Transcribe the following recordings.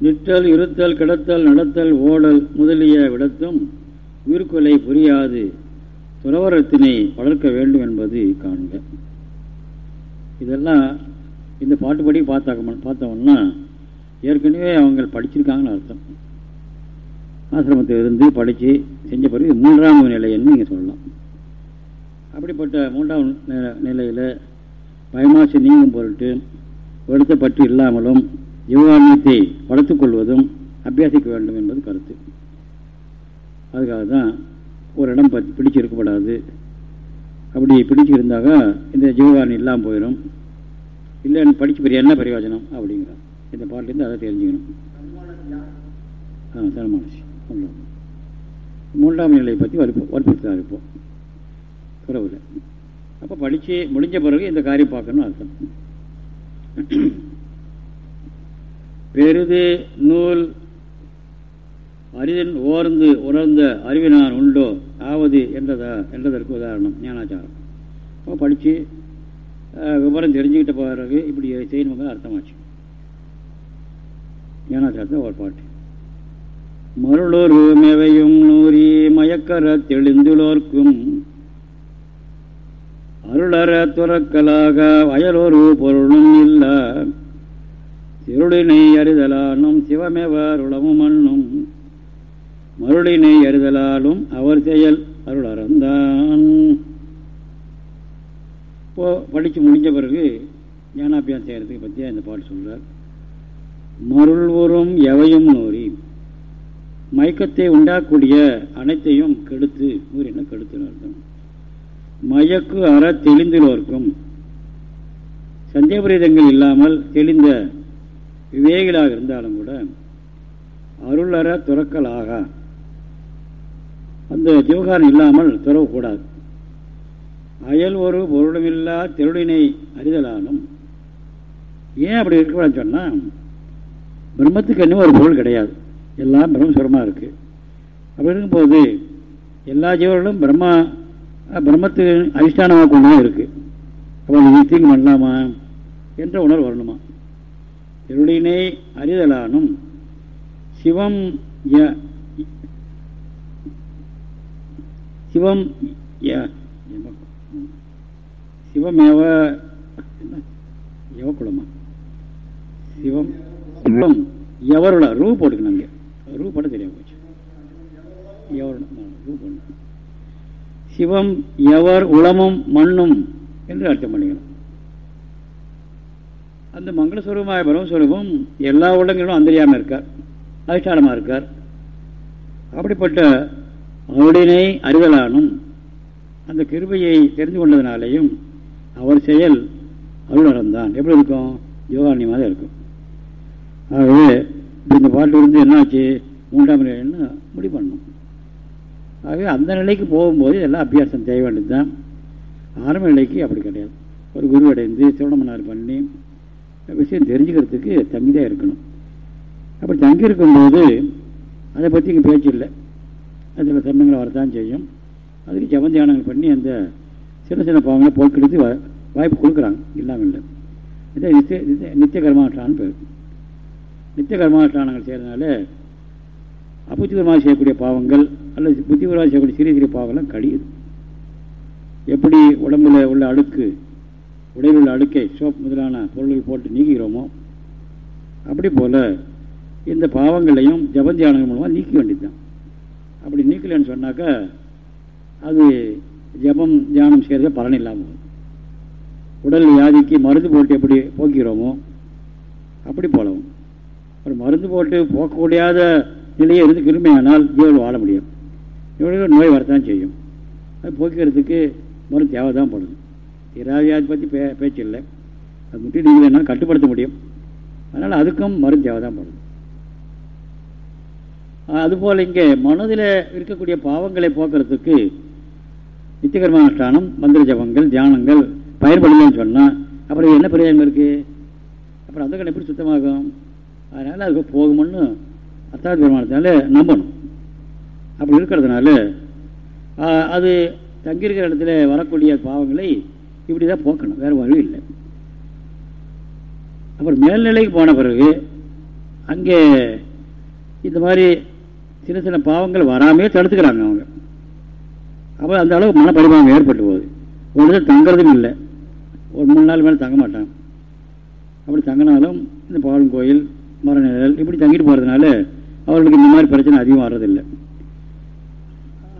நிற்றல் இருத்தல் கிடத்தல் நடத்தல் ஓடல் முதலிய விடத்தும் உயிர்கொலை புரியாது. துறவரத்தினை வளர்க்க வேண்டும் என்பது காண்க. இதெல்லாம் இந்த பாட்டுப்படி பார்த்தாக்க பார்த்தோம்னா ஏற்கனவே அவங்க படிச்சிருக்காங்கன்னு அர்த்தம். ஆசிரமத்தில் இருந்து படித்து செஞ்ச பிறகு மூன்றாம் நிலைன்னு நீங்கள் சொல்லலாம். அப்படிப்பட்ட மூன்றாம் நிலையில் பயமாசி நீங்கும் பொருட்டு வருத்தப்பட்டு இல்லாமலும் ஜீவான்மத்தை வளர்த்துக்கொள்வதும் அபியாசிக்க வேண்டும் என்பது கருத்து. அதுக்காக தான் ஒரு இடம் பிடிச்சு இருக்கக்கூடாது அப்படி பிடிச்சு இருந்தாக இந்த ஜீவகாரணம் இல்லாமல் போயிடும் இல்லை படித்து பெரிய என்ன பிரயோஜனம் அப்படிங்கிறார். இந்த பாட்டிலேருந்து அதை தெரிஞ்சுக்கணும். ஆ தனமானசி மூன்றாம் நிலையை பற்றி வற்பு வற்புறுத்தா இப்போ. துறவில் அப்போ படித்து முடிஞ்ச பிறகு இந்த காரியம் பார்க்கணும் அர்த்தம். பெருது நூல் அரிதன் ஓர்ந்து உணர்ந்த அறிவினான் உண்டோ? ஆவது என்றதா? என்றதற்கு உதாரணம் ஞானாச்சாரம். அப்போ படித்து விவரம் தெரிஞ்சுக்கிட்ட பிறகு இப்படி செய்யணுங்க அர்த்தமாச்சு. ஞானாச்சாரத்தை ஒரு பாட்டு. மருளொரு மெவையும் நூறி மயக்கர தெளிந்துளோர்க்கும் அருளற துறக்கலாக வயலொரு பொருளும் இல்லை. திருளினை அறிதலானும் சிவமேவர் உளமும் அண்ணும் மருளினை அறிதலாலும் அவர் செயல் அருள் அறந்தான் இப்போ படித்து முடிஞ்ச பிறகு ஞானாபியான் செய்கிறதுக்கு பற்றியா இந்த பாட்டு சொல்கிறார் மருள் உறும் எவையும் நூறி மயக்கத்தை உண்டாக்கூடிய அனைத்தையும் கெடுத்து நூறின கெடுத்துன்னு அர்த்தம்? மயக்கு அற தெளிந்துள்ளோர்க்கும் சந்தேகபரீதங்கள் இல்லாமல் தெளிந்த விவேகிகளாக இருந்தாலும் கூட அருளற துறக்கலாக. அந்த ஜீவகாரம் இல்லாமல் துறவக்கூடாது. அயல் ஒரு பொருளுமில்லா திருடினை அறிதலானும் ஏன் அப்படி இருக்கக்கூடாதுன்னு சொன்னால் பிரம்மத்துக்கு என்ன ஒரு பொருள் கிடையாது. எல்லாம் பிரம்மஸ்வரமாக இருக்குது அப்படி இருக்கும்போது எல்லா ஜீவர்களும் பிரம்மா பிரம்மத்துக்கு அதிஷ்டானமாக கொண்டு தான் இருக்குது அப்போ நீங்கள் தீங்கு பண்ணலாமா என்ற உணர்வு வரணுமா? இருளினை அறிதலானும் சிவம் சிவம் சிவமேவ எவக்குளமா சிவம் சிவம் எவருளா ரூ போட்டுக்கணும் அங்கே. ரூ போட தெரியாம போச்சு. ரூ போடணும். சிவம் எவர் உளமும் மண்ணும் என்று அர்த்தம் பண்ணிக்கணும். அந்த மங்களஸ்வரூபമായ பிரம்மஸ்வரூபம் எல்லா உள்ளங்களும் அந்தரியாமல் இருக்கார் அதிஷ்டானமாக இருக்கார். அப்படிப்பட்ட அவருடனே அறிதலானும் அந்த கிருபையை தெரிந்து கொண்டதுனாலேயும் அவர் செயல் அருளறந்தான் எப்படி இருக்கும்? யோகாரண்யமாக தான் இருக்கும். ஆகவே இந்த பாட்டு இருந்து என்னாச்சு? மூன்றாம் நிலைன்னு முடிவு பண்ணணும் ஆகவே அந்த நிலைக்கு போகும்போது எல்லாம் அபியாசம் செய்ய வேண்டியது தான் ஆரம்ப நிலைக்கு அப்படி கிடையாது. ஒரு குரு அடைந்து பண்ணி விஷயம் தெரிஞ்சுக்கிறதுக்கு தங்கி தான் இருக்கணும். அப்படி தங்கி இருக்கும்போது அதை பற்றி இங்கே பேச்சு இல்லை. அதில் சமயங்களை வரத்தான் செய்யும். அதுக்கு ஜபந்தியானங்கள் பண்ணி அந்த சின்ன சின்ன பாவங்களை போக்கெடுத்து வாய்ப்பு கொடுக்குறாங்க. இல்லாமல் இல்லை. இதை நித்திய நித்திய கர்மாஷ்டான்னு பேர். நித்திய கர்மாஷ்டானங்கள் செய்கிறதுனால அபுத்திகரமாக செய்யக்கூடிய பாவங்கள் அல்லது புத்திகரமாக செய்யக்கூடிய சிறிய சிறிய பாவங்கள்லாம் கழியுது எப்படி உடம்புல உள்ள அழுக்கு உடலில் உள்ள சோப் முதலான பொருள்கள் போட்டு நீக்கிறோமோ அப்படி போல் இந்த பாவங்களையும் ஜபந்தியானங்கள் மூலமாக நீக்க வேண்டியது தான் அப்படி நீக்கலைன்னு சொன்னாக்கா அது ஜபம் தியானம் செய்கிறத பலன் இல்லாமல் உடல் வியாதிக்கு மருந்து போட்டு எப்படி போக்கிறோமோ அப்படி போலவும். ஒரு மருந்து போட்டு போக்கக்கூடியாத நிலையை இருந்து கிருமையானால் ஜீவன் வாழ முடியும். இவனுக்கு நோய் வரத்தான் செய்யும். அது போக்கிறதுக்கு மருந்து தேவை தான் படுது. இராஜாதி பற்றி பே பேச்சு இல்லை அது முட்டி நீங்கள் என்னால் கட்டுப்படுத்த முடியும். அதனால் அதுக்கும் மருந்து தேவை தான் படுது அதுபோல் இங்கே மனதில் இருக்கக்கூடிய பாவங்களை போக்குறதுக்கு நித்தியகர்மானுஷ்டானம் மந்திர ஜபங்கள் தியானங்கள் பயன்படலன்னு சொன்னால் அப்புறம் என்ன பிரயோஜனம் இருக்குது அப்புறம் அந்த கண் எப்படி சுத்தமாகும்? அதனால் அதுக்கு போகும்னு அத்தாவது பெருமானத்தினால நம்பணும். அப்படி இருக்கிறதுனால அது தங்கியிருக்கிற இடத்துல வரக்கூடிய பாவங்களை இப்படி தான் போக்கணும். வேறு வழி இல்லை. அப்புறம் மேல்நிலைக்கு போன பிறகு அங்கே இந்த மாதிரி சின்ன சின்ன பாவங்கள் வராமே தடுத்துக்கிறாங்க அவங்க. அப்போ அந்த அளவு மனப்பரிமாணம் ஏற்பட்டு போகுது. ஒரு தங்குறதும் இல்லை. ஒரு மூணு நாள் மேலே தங்க மாட்டான் அப்படி தங்கினாலும் இந்த பாலும் கோயில் மரநிழல் இப்படி தங்கிட்டு போகிறதுனால அவர்களுக்கு இந்த மாதிரி பிரச்சனை அதிகம் வர்றதில்லை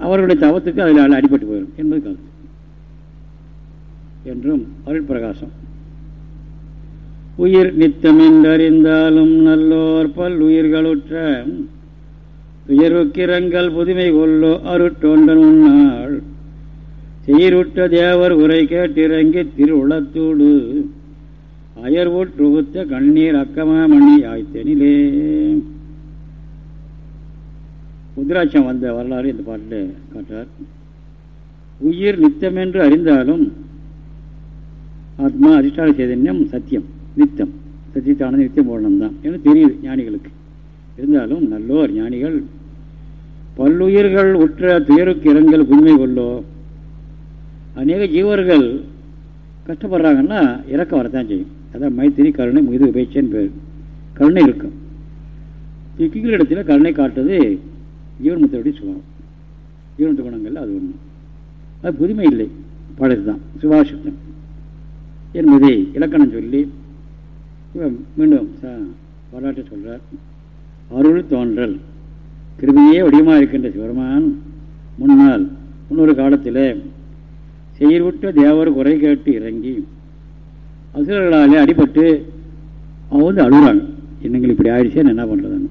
அவர்களுடைய தவத்துக்கு அதில் அடிபட்டு போயிடும். என்பது கருத்து. என்றும் அருள் பிரகாசம் உயிர் நித்தமென்றறிந்தாலும் நல்லோர் பல் உயிர்களுற்ற துயருக்கிரங்கள் புதுமை கொல்லோ அருட்டோன்றன் உன்னாள் சீருட்ட தேவர் உரை கேட்டிறங்கி திருவுளத்தூடு. அயர்வுற்றுகுத்த கண்ணீர் அக்கமாமணி ஆய்த்தனிலே. உத்ராட்சம் வந்த வரலாறு இந்த பாட்டில் காட்டார் உயிர் நித்தமென்று அறிந்தாலும் ஆத்மா அதிஷ்டான சைதன்யம் சத்தியம் நித்தம். சத்தியத்தானது நித்தியம் போடணும் தான் என்று தெரியுது ஞானிகளுக்கு. இருந்தாலும் நல்லோர் ஞானிகள் பல்லுயிர்கள் உற்ற துயருக்கு இரங்கல் புதுமை கொள்ளோ. அநேக ஜீவர்கள் கஷ்டப்படுறாங்கன்னா இறக்க வரத்தான் செய்யும். அதான் மைத்திரி கருணை முயது உபேட்சன் பேர். கருணை இருக்கும். திக்கிகள் இடத்துல கருணை காட்டுறது ஜீவன்முத்தருடைய சுகம். ஜீவன்முத்த குணங்கள் அது ஒன்று அது புதுமை இல்லை. பழது தான் சுபாஷித்தம். என்பதை இலக்கணம் சொல்லி மீண்டும் வரலாற்றை சொல்கிறார் அருள் தோன்றல். கிருமியே வடிவமாக இருக்கின்ற சிவருமான் முன்னால் முன்னொரு காலத்தில் செயல்விட்ட தேவர் குறை கேட்டு இறங்கி அசுரர்களாலே அடிபட்டு அவங்க வந்து அழுகுறாங்க. என்னங்கள் இப்படி ஆயிடுச்சு? என்ன பண்ணுறதுன்னு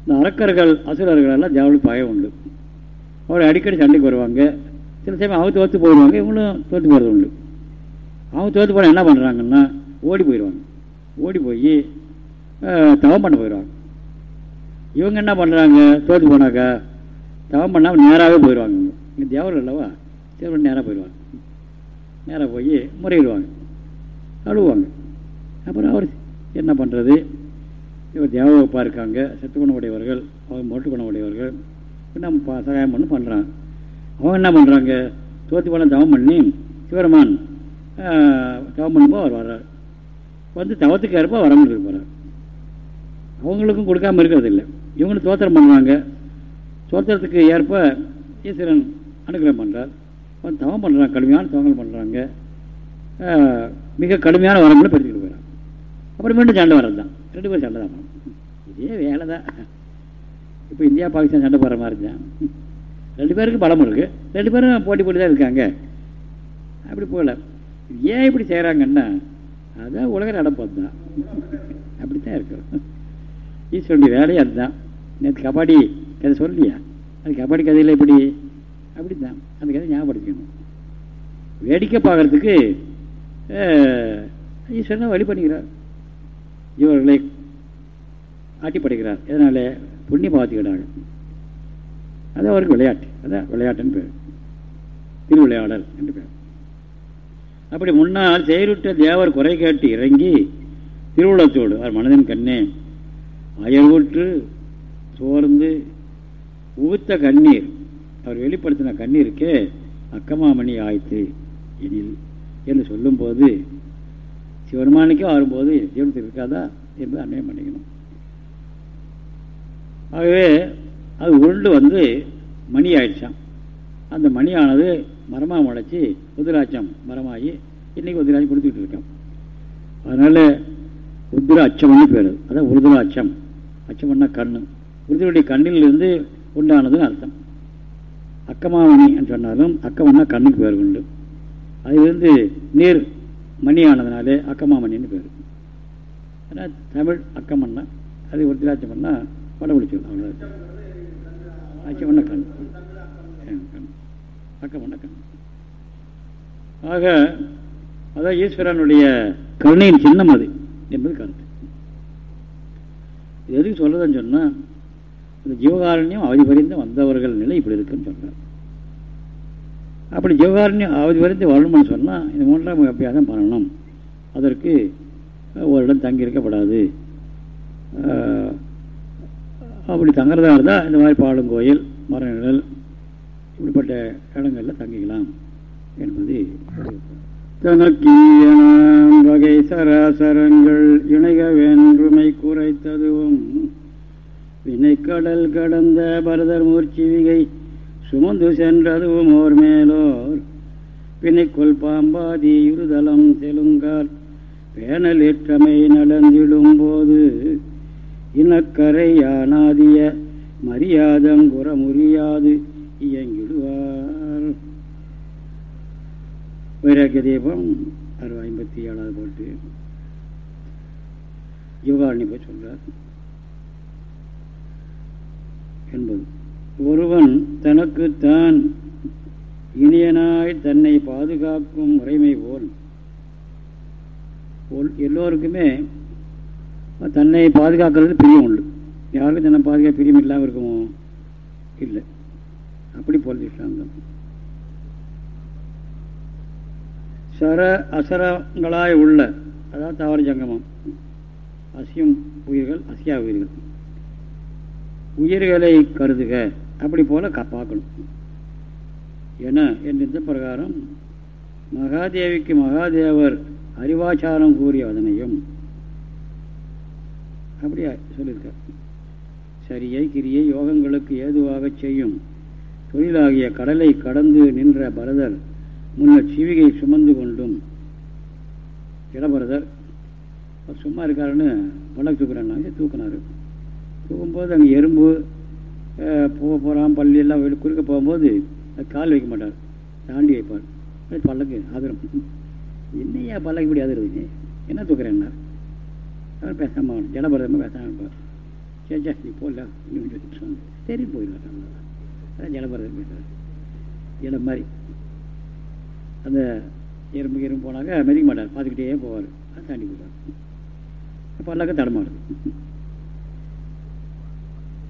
இந்த அரக்கர்கள் அசுரர்களெல்லாம் எல்லாம் பயம் உண்டு. அவர் அடிக்கடி சண்டைக்கு வருவாங்க. சில சமயம் அவங்க தோற்று போயிடுவாங்க. இவங்களும் தோற்று போகிறது உண்டு. அவங்க தோற்று போனால் என்ன பண்ணுறாங்கன்னா ஓடி போயிடுவாங்க. ஓடி போய் தவம் பண்ண போயிடுவாங்க. இவங்க என்ன பண்ணுறாங்க தோற்று போனாக்கா தவம் பண்ணாமல் நேராகவே போயிடுவாங்க இங்கே தேவர் அல்லவா தேவர்கள் நேராக போயிடுவாங்க. நேராக போய் முறையிடுவாங்க. அழுவாங்க. அப்புறம் அவர் என்ன பண்ணுறது இவர் தேவகப்பாக இருக்காங்க. செத்து குணம் உடையவர்கள் அவங்க மொட்டு குணம் உடையவர்கள். நம்ம சகாயம் பண்ணி பண்ணுறாங்க அவங்க என்ன பண்ணுறாங்க தோற்று போனால் தவம் பண்ணி சிவரமான் தவம் பண்ணும்போது அவர் வர்றார். வந்து தவத்துக்கு ஏற்ப வரமல் இருக்க போகிறார் அவங்களுக்கும் கொடுக்காம இருக்கிறது இல்லை இவங்களும் தோத்திரம் பண்ணுறாங்க தோத்திரத்துக்கு ஏற்ப ஈஸ்வரன் அனுகிரகம் பண்ணுறார் வந்து தவம் பண்ணுறாங்க கடுமையான தவங்கள் பண்ணுறாங்க மிக கடுமையான வரங்களை பறிச்சுக்கிட்டு போயிடறான் அப்புறம் மீண்டும் சண்டை வர்றது தான். ரெண்டு பேரும் சண்டை தான் இதே வேலை தான். இப்போ இந்தியா பாகிஸ்தான் சண்டை போடுற மாதிரி தான். ரெண்டு பேருக்கு பலம் இருக்குது ரெண்டு பேரும் போட்டி போட்டி தான் இருக்காங்க. அப்படி போகல. ஏன் இப்படி செய்கிறாங்கன்னா அதான் உலக நடப்பது தான் அப்படி தான் இருக்கிறோம். ஈஸ்வரனுடைய வேலையை அதுதான். நேற்று கபாடி கதை சொல்லலையா? அது கபாடி கதையில் எப்படி? அப்படி தான் அந்த கதை ஞாபகப்படுத்திக்கணும். வேடிக்கை பார்க்குறதுக்கு ஈஸ்வரனை வழி பண்ணிக்கிறார். இவர்களை ஆட்டி படைக்கிறார் இதனால் புண்ணிய பாவத்துக்கிறாங்க அது அவருக்கு விளையாட்டு. அதான் விளையாட்டுன்னு பேர். திருவிளையாடல் என்று பேர். அப்படி முன்னால் செயலுற்ற தேவர் குறை கேட்டு இறங்கி திருவுளத்தோடு அவர் மனதின் கண்ணே அயவுற்று சோர்ந்து ஊத்த கண்ணீர். அவர் வெளிப்படுத்தின கண்ணீருக்கே அக்கமாமணி ஆய்த்து எனில் என்று சொல்லும்போது சிவருமானிக்கே வரும்போது ஜீவனத்தில் இருக்காதா? என்பது அன்னையம் பண்ணிக்கணும் ஆகவே அது உருண்டு வந்து மணி ஆயிடுச்சான் அந்த மணியானது மரமாக முளைச்சி உதிராட்சம் மரமாகி இன்றைக்கி உதிராட்சம் கொடுத்துக்கிட்டு இருக்கோம் அதனால் உத்திர அச்சம்னு பேர். அதான் உருதுராட்சம் அச்சம்னா கண்ணு. உருதுருடைய கண்ணிலிருந்து உண்டானதுன்னு அர்த்தம். அக்கமாமணி சொன்னாலும் அக்கமன்னா கண்ணுக்கு பேர் உண்டு. அதிலிருந்து நீர் மணி ஆனதுனாலே அக்கமாமணின்னு பேர். ஆனால் தமிழ் அக்கமன்னா அது உருதிராட்சம் பண்ணால் பிடிச்சிடும் அவ்வளோ அச்சமன்னா கண் வணக்கம் வணக்கம். ஆக அதான் ஈஸ்வரனுடைய கருணையின் சின்னம் அது என்பது கருத்து. இது எதுக்கு சொல்றதுன்னு சொன்னால் இந்த ஜீவகாரண்யம் அவதி பறிந்து வந்தவர்கள் நிலை இப்படி இருக்குன்னு சொல்கிறார் அப்படி ஜீவகாரண்யம் அவதி பறிந்து வரணும்னு சொன்னால் இந்த மூன்றாம் அபியாசம் பண்ணணும். அதற்கு ஒரு இடம் தங்கி இருக்கப்படாது அப்படி தங்குறதா இருந்தால் இந்த மாதிரி பாடும் கோயில் மரநிழல் இப்படிப்பட்ட இடங்களில் தங்கிக்கலாம் என்பது தனக்கியனாம் வகை சராசரங்கள் இணைக வேண்டுமை குறைத்ததுவும். வினைக்கடல் கடந்த பரதர் மூர்ச்சிவிகை சுமந்து சென்றதுவும் ஓர் மேலோர். பிணைக்குள் பாம்பாதி இருதலம் தெலுங்கால் பேனலிற்றமை நடந்திடும் போது இனக்கரை யானாதிய மரியாதம் குறமுறியாது இயங்கி வைராக்கிய தீபம் அறுபது ஐம்பத்தி ஏழாவது போட்டு. யுகாரணி போய் சொல்றார். என்பது. ஒருவன் தனக்குத்தான் இனியனாய் தன்னை பாதுகாக்கும் முறைமை போல் எல்லோருக்குமே தன்னை பாதுகாக்கிறது பிரியம் உண்டு. யாருக்கும் தன்னை பாதுகாக்க பிரியம் இல்லாமல் இருக்குமோ? இல்லை. அப்படி போல் தான் சர அசரங்களாய் உள்ள அதாவது தாவர ஜங்கமம் அசியம் உயிர்கள் அசியா உயிர்கள். உயிர்களை கருதுக அப்படி போல பார்க்கணும் என என் இந்த பிரகாரம் மகாதேவிக்கு மகாதேவர் அறிவாச்சாரம் கூறிய அதனையும் அப்படியா சொல்லியிருக்கார். சரியை கிரியை யோகங்களுக்கு ஏதுவாக செய்யும் தொழிலாகிய கடலை கடந்து நின்ற பரதர் முன்னர் சிவிகை சுமந்து கொண்டும் இளவரசர் சும்மா இருக்காருன்னு பல்லக்கு தூக்குறாங்க தூக்குனாரு. தூக்கும்போது அங்கே எறும்பு போக போகிறான் பள்ளி எல்லாம் குறுக்க போகும்போது கால் வைக்க மாட்டார். தாண்டி வைப்பார். பல்லக்கு ஆதரம். என்னையா பல்லக்கு இப்படி ஆதரவுங்க என்ன தூக்குறேன்னா? அவர் பேசாம ஜடபரதமாக பேசாமல் இருப்பார். சரி சரி நீ போடல சரி போயிடலாம் அதான் ஜடபரதம் பேசுகிறார் இடம் மாதிரி. அந்த எறும்பு எறும்பு போனாக்க மெதிக்க மாட்டார் பார்த்துக்கிட்டே போவார். அது தாண்டி போவார் பல்லக்க தடமாடுது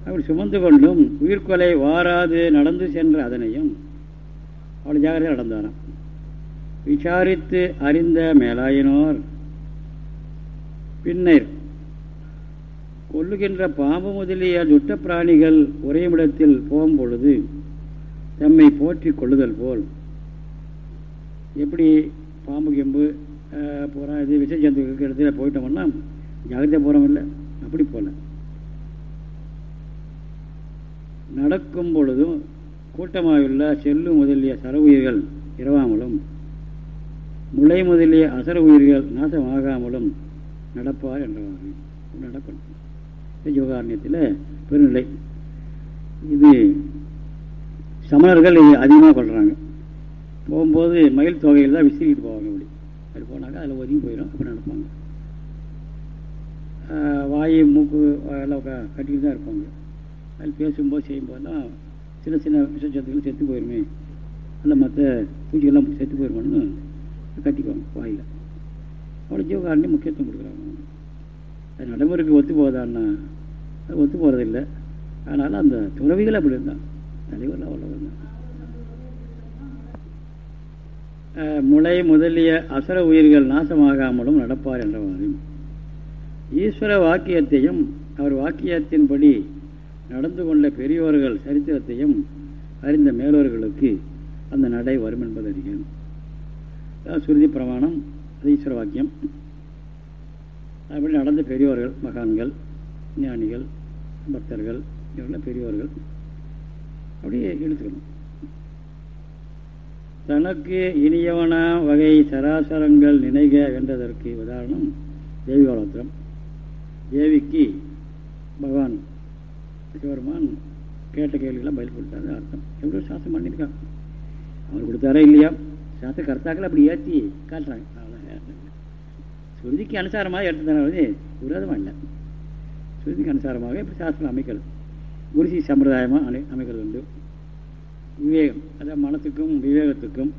அப்படி சுமந்து கொண்டும் உயிர்கொலை வாராது நடந்து சென்ற அதனையும் அவள் ஜாகிரதையாக நடந்தாராம். விசாரித்து அறிந்த மேலாயினோர் பின்னர் கொல்லுகின்ற பாம்பு முதலிய துட்ட பிராணிகள் உரையுமிடத்தில் போகும் பொழுது தம்மை போற்றி கொள்ளுதல் போல் எப்படி பாம்பு கெம்பு பூரா இது விஷ ஜந்து இடத்துல போயிட்டோம்னா ஜாகிரதையாக போகிறோம் இல்லை? அப்படி போகல நடக்கும் பொழுதும் கூட்டமாயுள்ள செல்லு முதலிய சர உயிர்கள் இரவாமலும் முளை முதலிய அசர உயிர்கள் நாசமாகாமலும் நடப்பார் என்றவாறு நடக்கணும். யோகாரண்யத்தில் பெருநிலை. இது சமணர்கள் இது அதிகமாக கொள்கிறாங்க போகும்போது மயில் தொகையில் தான் விசிறிட்டு போவாங்க இப்படி. அப்படி போனாக்க அதில் ஒதுங்கி போயிடும் அப்படி நடப்பாங்க. வாய் மூக்கு எல்லாம் கட்டிக்கிட்டு தான் இருப்பாங்க. அதில் பேசும்போது செய்யும்போதெல்லாம் சின்ன சின்ன விஷச்சத்துக்கள் செத்து போயிருமே. இல்லை மற்ற பூச்சிகள்லாம் செத்து போயிருமான்னு கட்டிக்குவாங்க வாயில். அவ்வளோ ஜீவகாரணி முக்கியத்துவம் கொடுக்குறாங்க. அது நடைமுறைக்கு ஒத்து போகுதான்னா அது ஒத்து போகிறதில்லை அதனால் அந்த துறவிகள் அப்படி இருந்தான் தலைவர்கள் அவ்வளோ இருந்தான் முளை முதலிய அசர உயிர்கள் நாசமாகாமலும் நடப்பார் என்றவாறு. ஈஸ்வர வாக்கியத்தையும் அவர் வாக்கியத்தின்படி நடந்து கொண்ட பெரியோர்கள் சரித்திரத்தையும் அறிந்த மேலோர்களுக்கு அந்த நடை வரும் என்பது அறிகிறேன். சுருதி பிரமாணம் அது ஈஸ்வர வாக்கியம். அப்படி நடந்த பெரியோர்கள் மகான்கள் ஞானிகள் பக்தர்கள் இவர்கள் பெரியோர்கள். அப்படியே எடுத்துக்கணும். தனக்கு இனியவன வகை சராசரங்கள் நினைக வென்றதற்கு உதாரணம் தேவி வளத்திரம் தேவிக்கு பகவான் சிவருமான் கேட்ட கேள்விகளாம் பதில் கொடுத்தாரு அர்த்தம். எவ்வளோ சாஸ்திரம் பண்ணியிருக்காங்க அவர் கொடுத்தாரா இல்லையா? சாஸ்திர கர்த்தாக்கள் அப்படி ஏற்றி காட்டுறாங்க. சுருதிக்கு அனுசாரமாக எடுத்ததுனால விரோதமாக இல்லை. சுருதிக்கு அனுசாரமாக இப்போ சாஸ்திரம் அமைக்கிறது. குருசி சம்பிரதாயமாக அமை அமைக்கிறது உண்டு. விவேகம் அதான் மனத்துக்கும் விவேகத்துக்கும்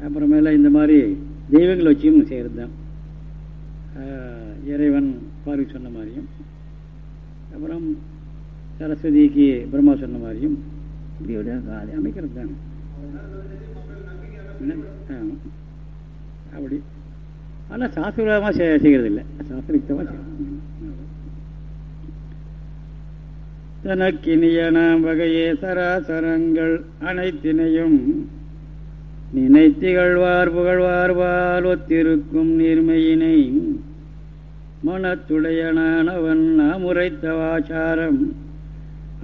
அப்புறமேல இந்த மாதிரி தெய்வங்கள் வச்சியும் செய்கிறது தான் இறைவன் பார்வை சொன்ன மாதிரியும் அப்புறம் சரஸ்வதிக்கு பிரம்மா சொன்ன மாதிரியும் இப்படி அது அமைக்கிறது தான் அப்படி. ஆனால் சாஸ்திரமாக செய்கிறது இல்லை சாஸ்திரயுக்தமாக செய்யணும் தனக்கினியன வகையே சராசரங்கள் அனைத்தினையும் நினைத்திகழ்வார் புகழ்வார்வால் ஒத்திருக்கும் நீர்மையினை மனத்துடையனானவன் நாமுரைத்தவாச்சாரம்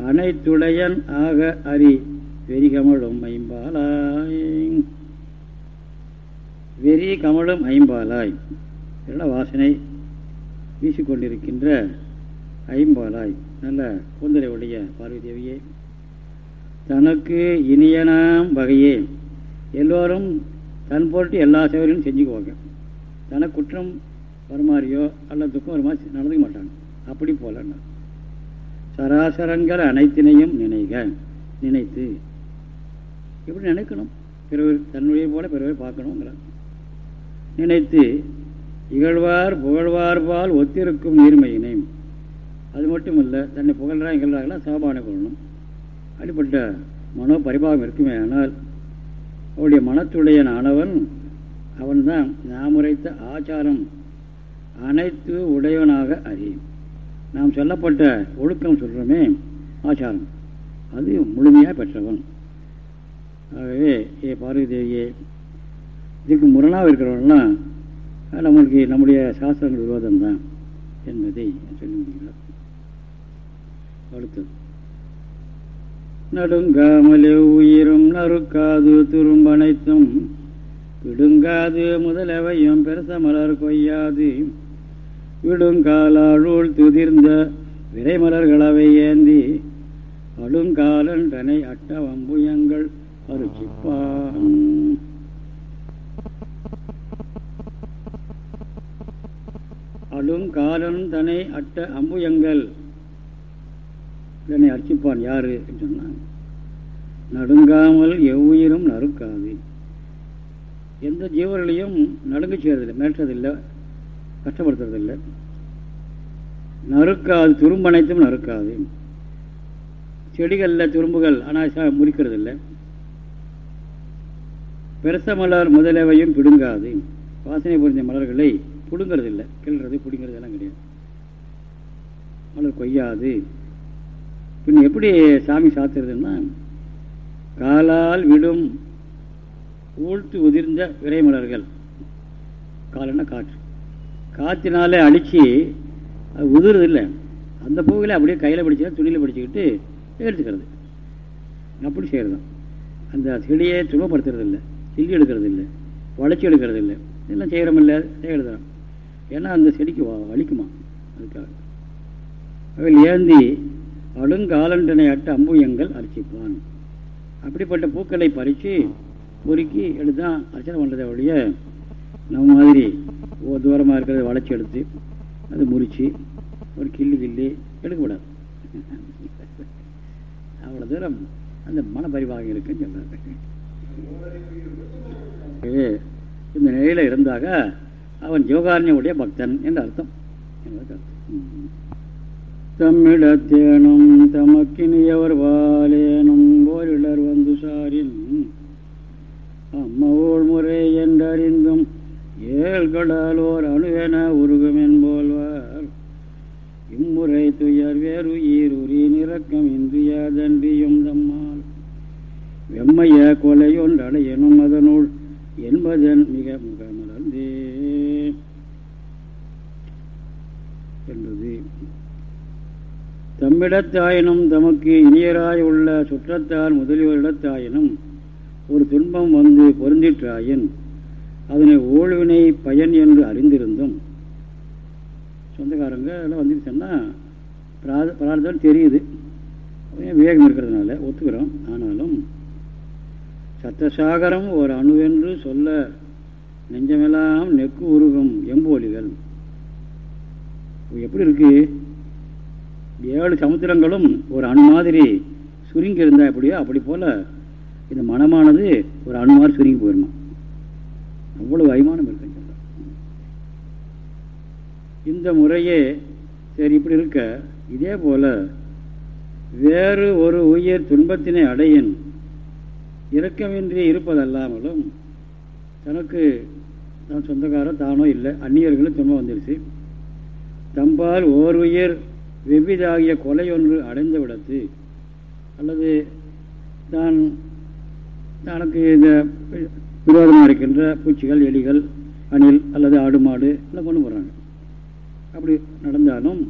அனைத்துடையன் ஆக அறி. வெறிகமழும் ஐம்பாலாய். வெறி கமலும் ஐம்பாலாய் வாசனை வீசிக்கொண்டிருக்கின்ற ஐம்பாலாய். நல்ல கூந்தலை உடைய பார்வதி தேவியே தனக்கு இனியனாம் வகையே எல்லோரும் தன் போட்டு எல்லா சேவையும் செஞ்சுக்குவாங்க. தனக்கு குற்றம் வருமாறியோ அல்லது துக்கம் வருமா நடந்துக்க மாட்டாங்க. அப்படி போல சராசரங்கள் அனைத்தினையும் நினைக நினைத்து. எப்படி நினைக்கணும்? பிறவர் தன்னுடைய போல பிறவர் பார்க்கணுங்கிறார் நினைத்து இகழ்வார் புகழ்வார்பால் ஒத்திருக்கும் நீர்மையினை அது மட்டும் இல்லை தன்னை புகழ்றா இகழ்றாங்களா சாபான கொள்ளணும் அப்படிப்பட்ட மனோ பரிபாகம் இருக்குமே ஆனால் அவருடைய மனத்துடைய ஆனவன் அவன்தான் நாம் உரைத்த ஆச்சாரம் அனைத்து உடையவனாக அறியும். நாம் சொல்லப்பட்ட ஒழுக்கம் சொல்கிறோமே ஆச்சாரம். அது முழுமையாக பெற்றவன். ஆகவே ஏ பார்வதி தேவியே இதுக்கு முரணாக இருக்கிறவங்களாம் நம்மளுக்கு நம்முடைய சாஸ்திரங்கள் விரோதம் தான் என்பதை சொல்லி முடிகிறார் அடுத்தது நடுங்காமலே உயிரும் நறுக்காது துரும்பனைத்தும். விடுங்காது முதலவையும் பெருச மலர் கொய்யாது. விடுங்காலாழூள் துதிர்ந்த விரைமலர்களவை ஏந்தி. அடுங்காலன் தனை அட்டவம்புயங்கள் அருச்சிப்பான் அடுங்காலன் தனை அட்ட அம்புயங்கள் என்னை அர்ச்சிப்பான் யாரு? என்று சொன்னான் நடுங்காமல் எவ்வுயிரும் நறுக்காது. எந்த ஜீவர்களையும் நடுங்க செய்யறதில்லை மிரட்டுறதில்லை கஷ்டப்படுத்துறதில்லை. நறுக்காது துரும்பு அனைத்தும் நறுக்காது. செடிகளில் துரும்புகள் அனாசா முறிக்கிறதில்லை. பெருச மலர் முதலவையும் பிடுங்காது. வாசனை புரிஞ்ச மலர்களை பிடுங்கிறதில்லை. கிள்றது பிடுங்கிறதெல்லாம் கிடையாது. மலர் கொய்யாது. பின் எப்படி சாமி சாத்துறதுன்னா காலால் விடும் ஊழ்த்து உதிர்ந்த விரைமலர்கள் காலன்னா காற்று. காற்றினாலே அடித்து அது உதிருது இல்லை அந்த பூவில் அப்படியே கையில் பிடிச்சா துணியில் பிடிச்சிக்கிட்டு எடுத்துக்கிறது. அப்படி செய்கிறது அந்த செடியை துன்பப்படுத்துறது இல்லை சில்லி எடுக்கிறது இல்லை வளைச்சி எடுக்கிறது இல்லை இதெல்லாம் செய்கிறோமில்ல செய்கிறதான் ஏன்னா அந்த செடிக்கு வலிக்குமா? அதுக்காக. அவள் ஏந்தி அழுங்காலண்டனை அட்ட அம்புயங்கள் அர்ச்சிப்பான். அப்படிப்பட்ட பூக்களை பறித்து பொறுக்கி எடுத்தான் அர்ச்சனை பண்ணுறதை ஒழிய நம்ம மாதிரி ஓ தூரமாக இருக்கிறத வளைச்சி எடுத்து அதை முறித்து ஒரு கிள்ளி கிள்ளி எடுக்கக்கூடாது. அவ்வளோ தூரம் அந்த மனப்பரிவாகம் இருக்குன்னு சொல்கிறாங்க இந்த நிலையில் இருந்தாக அவன் ஜோகாரணியுடைய பக்தன் என்று அர்த்தம். என்பது அர்த்தம். தம்மிடத்தேனும் தமக்கினியவர் வாலேனும் ஓரிடர் வந்து சாரின் அம்மவோள் முறை என்றறிந்தும் ஏழ்களால் ஓர் அணுவென உருகும் என்போல்வார் இம்முறை துயர் வேறு ஈருரி நிறக்கம் இன்றியதன்றியும் தம்மால். வெம்மைய கொலையொன்றடையனும் அதனுள் என்பதன் மிக முக மலர்ந்தே என்பது தம்மிடத்தாயினும் தமக்கு இனியராய் உள்ள சுற்றத்தார் முதலியோரிடத்தாயினும் ஒரு துன்பம் வந்து பொருந்திற்றாயின் அதனை ஓழ்வினை பயன் என்று அறிந்திருந்தும். சொந்தக்காரங்க எல்லாம் வந்துருச்சுன்னா பிராத பிரார்த்தம் தெரியுது. விவேகம் இருக்கிறதுனால ஒத்துக்கிறோம். ஆனாலும் சத்தசாகரம் ஒரு அணுவென்று சொல்ல நெஞ்சமெல்லாம் நெக்கு உருகும் எம்போலிகள் எப்படி இருக்கு? ஏழு சமுத்திரங்களும் ஒரு அணு மாதிரி சுருங்கி இருந்தால் எப்படியோ அப்படி போல இந்த மனமானது ஒரு அணு மாதிரி சுருங்கி போயிருமா? அவ்வளவு அய்மானம் இருக்கு இந்த முறையே சரி இப்படி இருக்க. இதே போல வேறு ஒரு உயிர் துன்பத்தினை அடையின் இரக்கமின்றி இருப்பதல்லாமலும் தனக்கு தான் சொந்தக்காரன் தானோ இல்லை அந்நியர்களும் துன்பம் வந்துருச்சு தம்பால் ஓர் உயிர் வெவ்விதாகிய கொலை ஒன்று அடைந்த விடத்து அல்லது தான் தனக்கு இந்த விரோதமாக இருக்கின்ற பூச்சிகள் எலிகள் அணில் அல்லது ஆடு மாடு எல்லாம் கொண்டு போகிறாங்க அப்படி நடந்தாலும்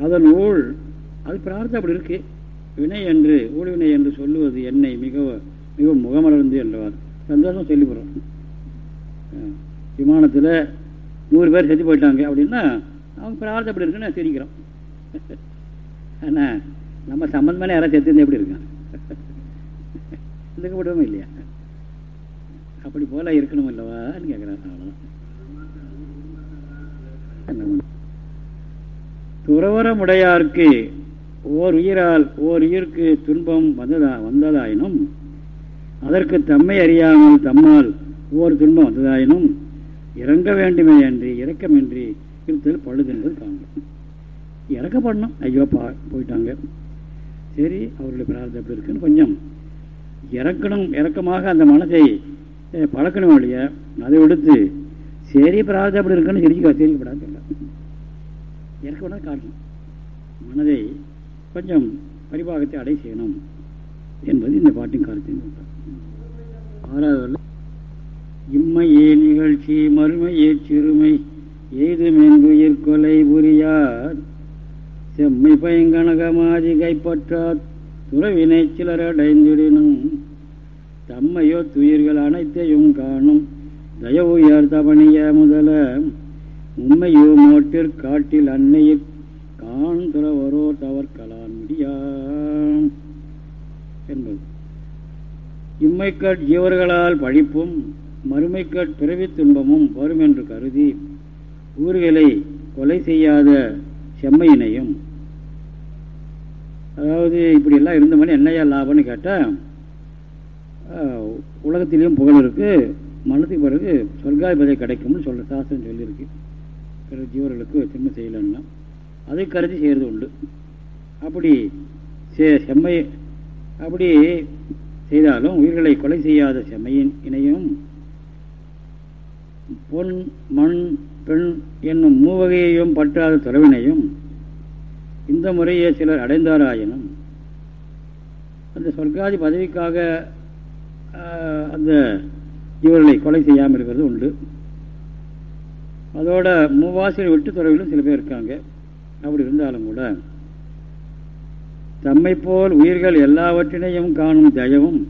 அதனுள் அது பிரார்த்தம் அப்படி இருக்கு. வினை என்று ஊழ்வினை என்று சொல்லுவது என்னை மிக மிகவும் முகமலர்ந்து என்றவர் சந்தோஷம் சொல்லி போகிறோம் விமானத்தில் நூறு பேர் செத்து போயிட்டாங்க அப்படின்னா அவங்க பிரார்த்தம் எப்படி இருக்குன்னு தெரிவிக்கிறோம். ஆனால் நம்ம சம்பந்தமான யாராவது செத்து எப்படி இருக்கான்? இருக்கப்படவும் இல்லையா? அப்படி போல இருக்கணும் இல்லவான்னு கேட்குறாங்க அவ்வளோதான் துறவரமுடையார்க்கு ஓர் உயிரால் ஓர் உயிருக்கு துன்பம் வந்ததா வந்ததாயினும் அதற்கு தம்மை அறியாமல் தம்மால் ஓர் துன்பம் வந்ததாயினும் இறங்க வேண்டுமே அன்றி இறக்கமின்றி இருத்தல் பழுதுன்றது காணும் இறக்கப்படணும். ஐயோ பா போயிட்டாங்க. சரி அவருடைய பிரார்த்தம் எப்படி இருக்குன்னு கொஞ்சம். இறக்கணும் இறக்கமாக அந்த மனதை பழக்கணும் இல்லையா? அதை விடுத்து சரி பிரார்த்தம் அப்படி இருக்குன்னு சிரிக்க சிரிக்கப்படாது இல்லை இறக்க வேணால் காட்டணும் மனதை கொஞ்சம் பரிபாகத்தை அடை செய்யணும் என்பது இந்த பாட்டின் கருத்து ஆறாவது மறுமையே சிறுமை எய்துமென்புயிர் கொலை புரியார். செம்மை பயங்கனகமாதி கைப்பற்றார். துறவினை சிலர் அடைந்திடினும் தம்மையோ துயிர்கள் அனைத்தையும் காணும் தயவுயர் தபணிய முதல உண்மையோ மோட்டிற் காட்டில் அன்னையில் காண் துறவரோ தவற்கலான் முடியாம் என்பது. இம்மைக்கட் ஜீவர்களால் பழிப்பும் மறுமைக்கட் பிறவி துன்பமும் வரும் என்று கருதி ஊர்களை கொலை செய்யாத செம்மையினையும். அதாவது இப்படியெல்லாம் இருந்த மாதிரி என்னையா லாபம்னு கேட்டால் உலகத்திலையும் புகழ் இருக்குது மனத்துக்கு பிறகு சொர்க்காதிபதி கிடைக்கும்னு சொல்ல சாஸ்திரம் சொல்லியிருக்கு. பிற ஜீவர்களுக்கு திரும்ப செய்யலன்னா அதை கருதி செய்கிறது உண்டு. அப்படி செம்மை அப்படி செய்தாலும் உயிர்களை கொலை செய்யாத செம்மையின் இணையும் பொன் மண் பெண் என்னும் மூவகையையும் பற்றாத துறவினையும் இந்த முறையே சிலர் அடைந்தாராயினும் அந்த சொர்க்காதி பதவிக்காக அந்த இவர்களை கொலை செய்யாமல் இருக்கிறது உண்டு. அதோட மூவாசிரியர் விட்டு துறவிலும் சில பேர் இருக்காங்க. அப்படி இருந்தாலும் கூட தம்மை போல் உயிர்கள் எல்லாவற்றினையும் காணும் தயவும்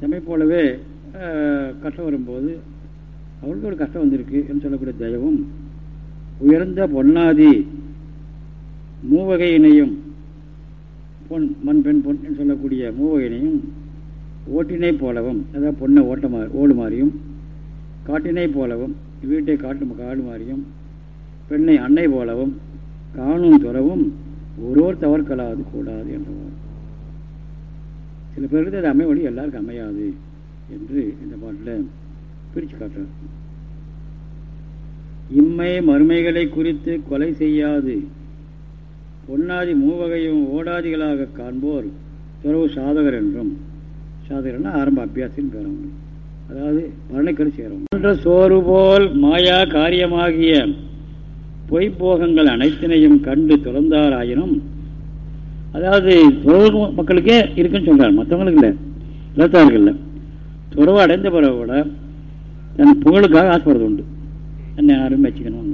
தம்மை போலவே கஷ்டம் வரும்போது அவளுக்கு ஒரு கஷ்டம் வந்திருக்கு என்று சொல்லக்கூடிய தெய்வம் உயர்ந்த பொன்னாதி மூவகையினையும் பொன் மண் பெண் பொன் என்று சொல்லக்கூடிய மூவகையினையும் ஓட்டினை போலவும் அதாவது பொண்ணை ஓட்ட மா ஓடு மாறியும் காட்டினை போலவும் வீட்டை காட்டு காடு மாறியும் பெண்ணை அன்னை போலவும் காணும் துறவும் ஒருவர் தவறுக்கலாது கூடாது என்றவர். சில பேருக்கு அது அமைய வழி எல்லாருக்கும் அமையாது என்று இந்த பாட்டில் பிரித்து காட்டுறார் இம்மை மறுமைகளை குறித்து கொலை செய்யாது. பொன்னாதி மூவகையும் ஓடாதிகளாக காண்போர் துறவு சாதகர் என்றும். சாதகர்னா ஆரம்ப அபியாசின்னு பேரவங்க அதாவது மரணைக்கரு சேரும். சோறு போல் மாயா காரியமாகிய பொய்ப்போகங்கள் அனைத்தினையும் கண்டு துறந்தாராயினும் அதாவது துறவு மக்களுக்கே இருக்குன்னு சொல்கிறார் மற்றவங்களுக்கு இல்லை. இலத்தார்கள் துறவு அடைந்த பிறகு கூட தன் புகழுக்காக ஆசைப்படுறது உண்டு என்ன யாரும் வச்சுக்கணும்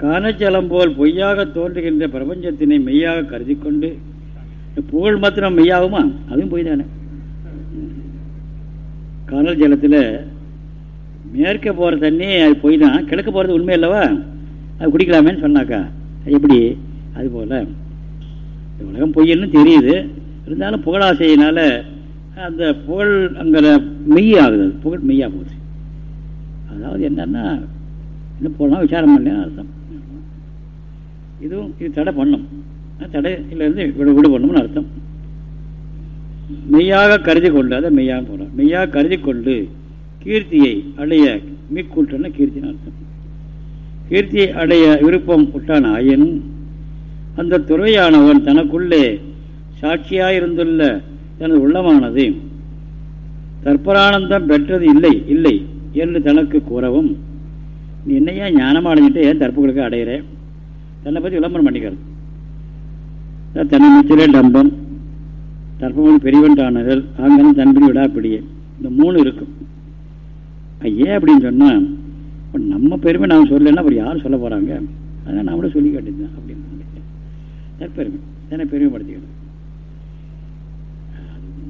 காணச்சலம் போல் பொய்யாக தோன்றுகின்ற பிரபஞ்சத்தினை மெய்யாக கருதி கொண்டு புகழ் மாத்திரம் மெய்யாகுமா அதுவும் பொய் தானே காணல் ஜலத்தில் மேற்க போகிற தண்ணி அது பொய் தான் கிழக்க போகிறது உண்மை இல்லவா அது குடிக்கலாமேன்னு சொன்னாக்கா எப்படி அதுபோல் உலகம் பொய்ன்னு தெரியுது இருந்தாலும் புகழாசையினால அந்த புகழ் அங்கே மெய் ஆகுது அது புகழ் மெய்யாக போகுது. அதாவது என்னன்னா இன்னும் போகலாம் விசாரம் பண்ணலாம் அர்த்தம். இதுவும் இது தடை பண்ணும். தடையிலேருந்து விடு விடு பண்ணணும்னு அர்த்தம். மெய்யாக கருதி கொண்டு அதை மெய்யாக போகிறோம் மெய்யாக கருதி கொண்டு கீர்த்தியை அடைய மீக்கூட்டன கீர்த்தின்னு அர்த்தம். கீர்த்தியை அடைய விருப்பம் உட்டான ஆயினும் அந்த துறையானவன் தனக்குள்ளே சாட்சியாக இருந்துள்ள தனது உள்ளமானது. தற்பரானந்தம் பெற்றது இல்லை இல்லை என்று தனக்கு கூறவும் நீ என்னையா ஞானம் அடைஞ்சிட்டு ஏன் தற்புகளுக்கு அடையிற? தன்னை பற்றி விளம்பரம் பண்ணிக்கிறது. தன்னை மிச்சிலே டம்பம் தர்ப்பமொழி பெரியவன்றானதல் ஆங்கனம் தன்பிடி விடாப்பிடியே. இந்த மூணு இருக்கும். ஏன் அப்படின்னு சொன்னால் நம்ம பெருமை நாம் சொல்லலைன்னா அப்புறம் யாரும் சொல்ல போகிறாங்க நான் நம்மளும் சொல்லி காட்டிதான் அப்படின்னு. தற்பெருமை தன்னை பெருமைப்படுத்திக்கணும்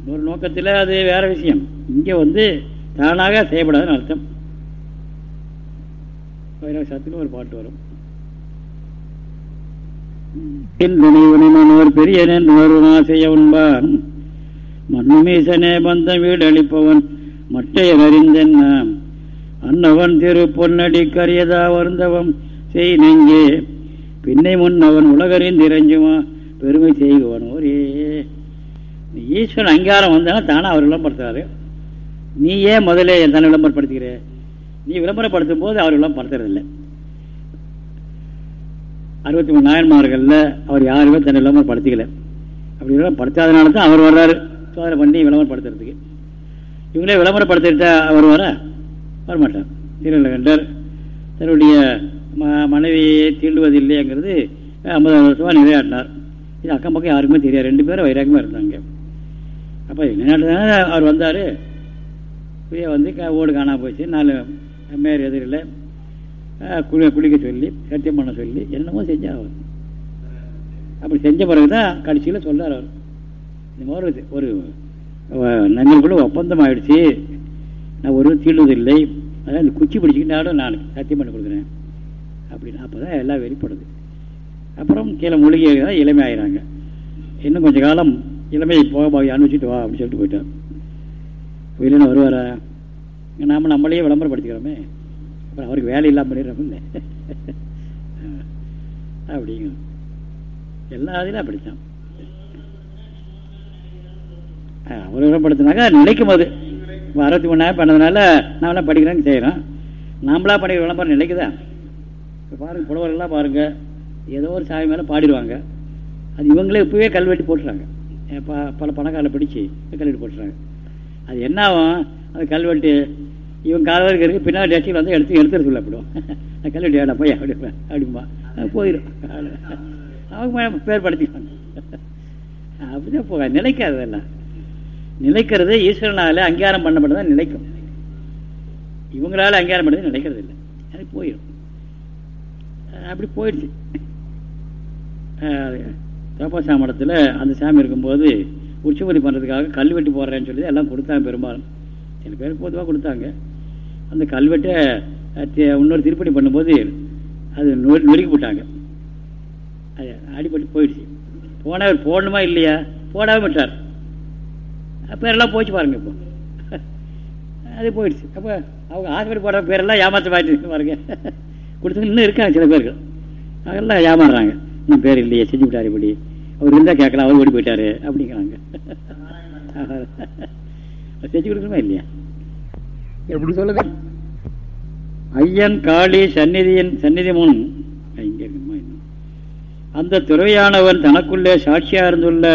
ஒரு நோக்கத்தில் அது வேற விஷயம். இங்கே வந்து தானாக செய்யப்படாதுன்னு அர்த்தம். வைரவசத்துக்கு ஒரு பாட்டு வரும். ஒரு பெரிய செய்ய உண்பான். மண்ணுமீசனே பந்தம் வீடு அளிப்பவன் மட்டைய அறிந்தென்ன அன்னவன் திரு பொன்னடி கரியதா வருந்தவம் செய் நெஞ்சே. பின்னை முன் அவன் உலகறிந்திரஞ்சுமா பெருமை செய்குவன் ஒரே ஈஸ்வரன் அங்கீகாரம் வந்தாலும் தானே அவர் விளம்பரத்துறாரு நீ ஏன் முதல்ல தானே தன்னை விளம்பரப்படுத்திக்கிற நீ விளம்பரப்படுத்தும் போது அவர் விளம்பரப்படுத்துறதில்லை. அறுபத்தி மூணு நாயன்மார்களில் அவர் யாருமே தன்னை விளம்பரப்படுத்திக்கல. அப்படி விளம்பரப்படுத்தாதனால தான் அவர் வர்றாரு. சோதனை பண்ணி விளம்பரப்படுத்துறதுக்கு. இவங்களே விளம்பரப்படுத்திட்டா அவர் வர? வரமாட்டார். திருநகண்டர் தன்னுடைய ம மனைவியை தீண்டுவதில்லைங்கிறது ஐம்பது வருஷமாக நிறையாட்டினார் இது அக்கம் பக்கம் யாருக்குமே தெரியாது. ரெண்டு பேரும் வைராகமாக இருந்தாங்க. அப்போ நிலைநாட்டு அவர் வந்தார். குழியை வந்து ஓடு காணாமல் போச்சு. நாலு மேர் எதிரில் குளி குளிக்க சொல்லி சத்தியம் பண்ண சொல்லி என்னமோ செஞ்சால் அவர். அப்படி செஞ்ச பிறகு தான் கடைசியில் சொல்கிறார் அவர். இந்த மாதிரி ஒரு நங்களுக்குள்ள ஒப்பந்தம் ஆயிடுச்சு நான் ஒரு தீண்டுவதில்லை அதான் இந்த குச்சி பிடிச்சிக்கிட்டாலும் நான் சத்தியம் பண்ணி கொடுக்குறேன். அப்படின்னு. அப்போ தான் எல்லாம் வெளிப்படுது. அப்புறம் கீழே மூலிகை தான் இன்னும் கொஞ்சம் காலம் இளமை போக போய் அனுப்பிச்சுட்டு வா அப்படின்னு சொல்லிட்டு போயிட்டார் இல்லைன்னு வருவாரா? நாம் நம்மளையே விளம்பரப்படுத்திக்கிறோமே. அப்புறம் அவருக்கு வேலை இல்லாமல் பண்ணிடுறோம் அப்படிங்க. எல்லா இதிலும் அப்படித்தான். அவர் விளம்பரப்படுத்தினாக்கா நிலைக்கும் அது அறுபத்தி மூணாயிரம் பண்ணதுனால நாமெல்லாம் படிக்கிறேன்னு செய்கிறோம் நாமளா படிக்கிற விளம்பரம் நிலைக்குதான் இப்போ பாருங்கள் புலவர்கள்லாம் பாருங்கள் ஏதோ ஒரு சாமி மேலே பாடிடுவாங்க. அது இவங்களே இப்போவே கல்வெட்டி போட்டுறாங்க. பல பணக்காரில் பிடிச்சி கல்வெட்டு போட்டுறாங்க. அது என்ன ஆகும் அந்த கல்வெட்டு இவன் காலவருக்கு இருக்கு பின்னாடி டேஸ்டில் வந்து எடுத்து எடுத்துட சொல்லப்படும் கல்வெட்டி ஏடா போய் அப்படி அப்படிம்பா. போயிடும் அவங்க பேர் படுத்திக்குவாங்க. அப்படிதான் போக நிலைக்காது அதெல்லாம். நிலைக்கிறது ஈஸ்வரனால அங்கீகாரம் பண்ணப்பட்டதான் நிலைக்கும். இவங்களால அங்கீகாரம் பண்ணது நிலைக்கிறது இல்லை. அது போயிடும் அப்படி போயிடுச்சு. தோப்பா மடத்தில் அந்த சாமி இருக்கும்போது உச்சிபதி பண்ணுறதுக்காக கல்வெட்டு போடுறேன்னு சொல்லி எல்லாம் கொடுத்தாங்க பெரும்பாலும் சில பேர் பொதுவாக கொடுத்தாங்க. அந்த கல்வெட்டை இன்னொரு திருப்பணி பண்ணும்போது அது நொறுக்கி போட்டாங்க அது அடிப்பட்டு போயிடுச்சு. போனவர் போடணுமா இல்லையா? போடாமல் விட்டார். பேரெல்லாம் போச்சு பாருங்க இப்போ. அது போயிடுச்சு. அப்போ அவங்க ஆசைப்படி போடுற பேரெல்லாம் ஏமாற்ற மாற்றி பாருங்க. கொடுத்து இன்னும் இருக்காங்க சில பேர்கள் அதெல்லாம் ஏமாறுறாங்க. இன்னும் பேர் இல்லையே செஞ்சு விட்டார் இப்படி. அவர் இருந்தால் கேட்கலாம் அவர் ஓடி போயிட்டாரு அப்படிங்கிறாங்க. செஞ்சு கொடுக்கணுமா இல்லையா? எப்படி சொல்லுங்க ஐயன் காளி சந்நிதியின் சந்நிதி முன். இங்கே இருக்குமா அந்த துறையானவன் தனக்குள்ளே சாட்சியா இருந்துள்ள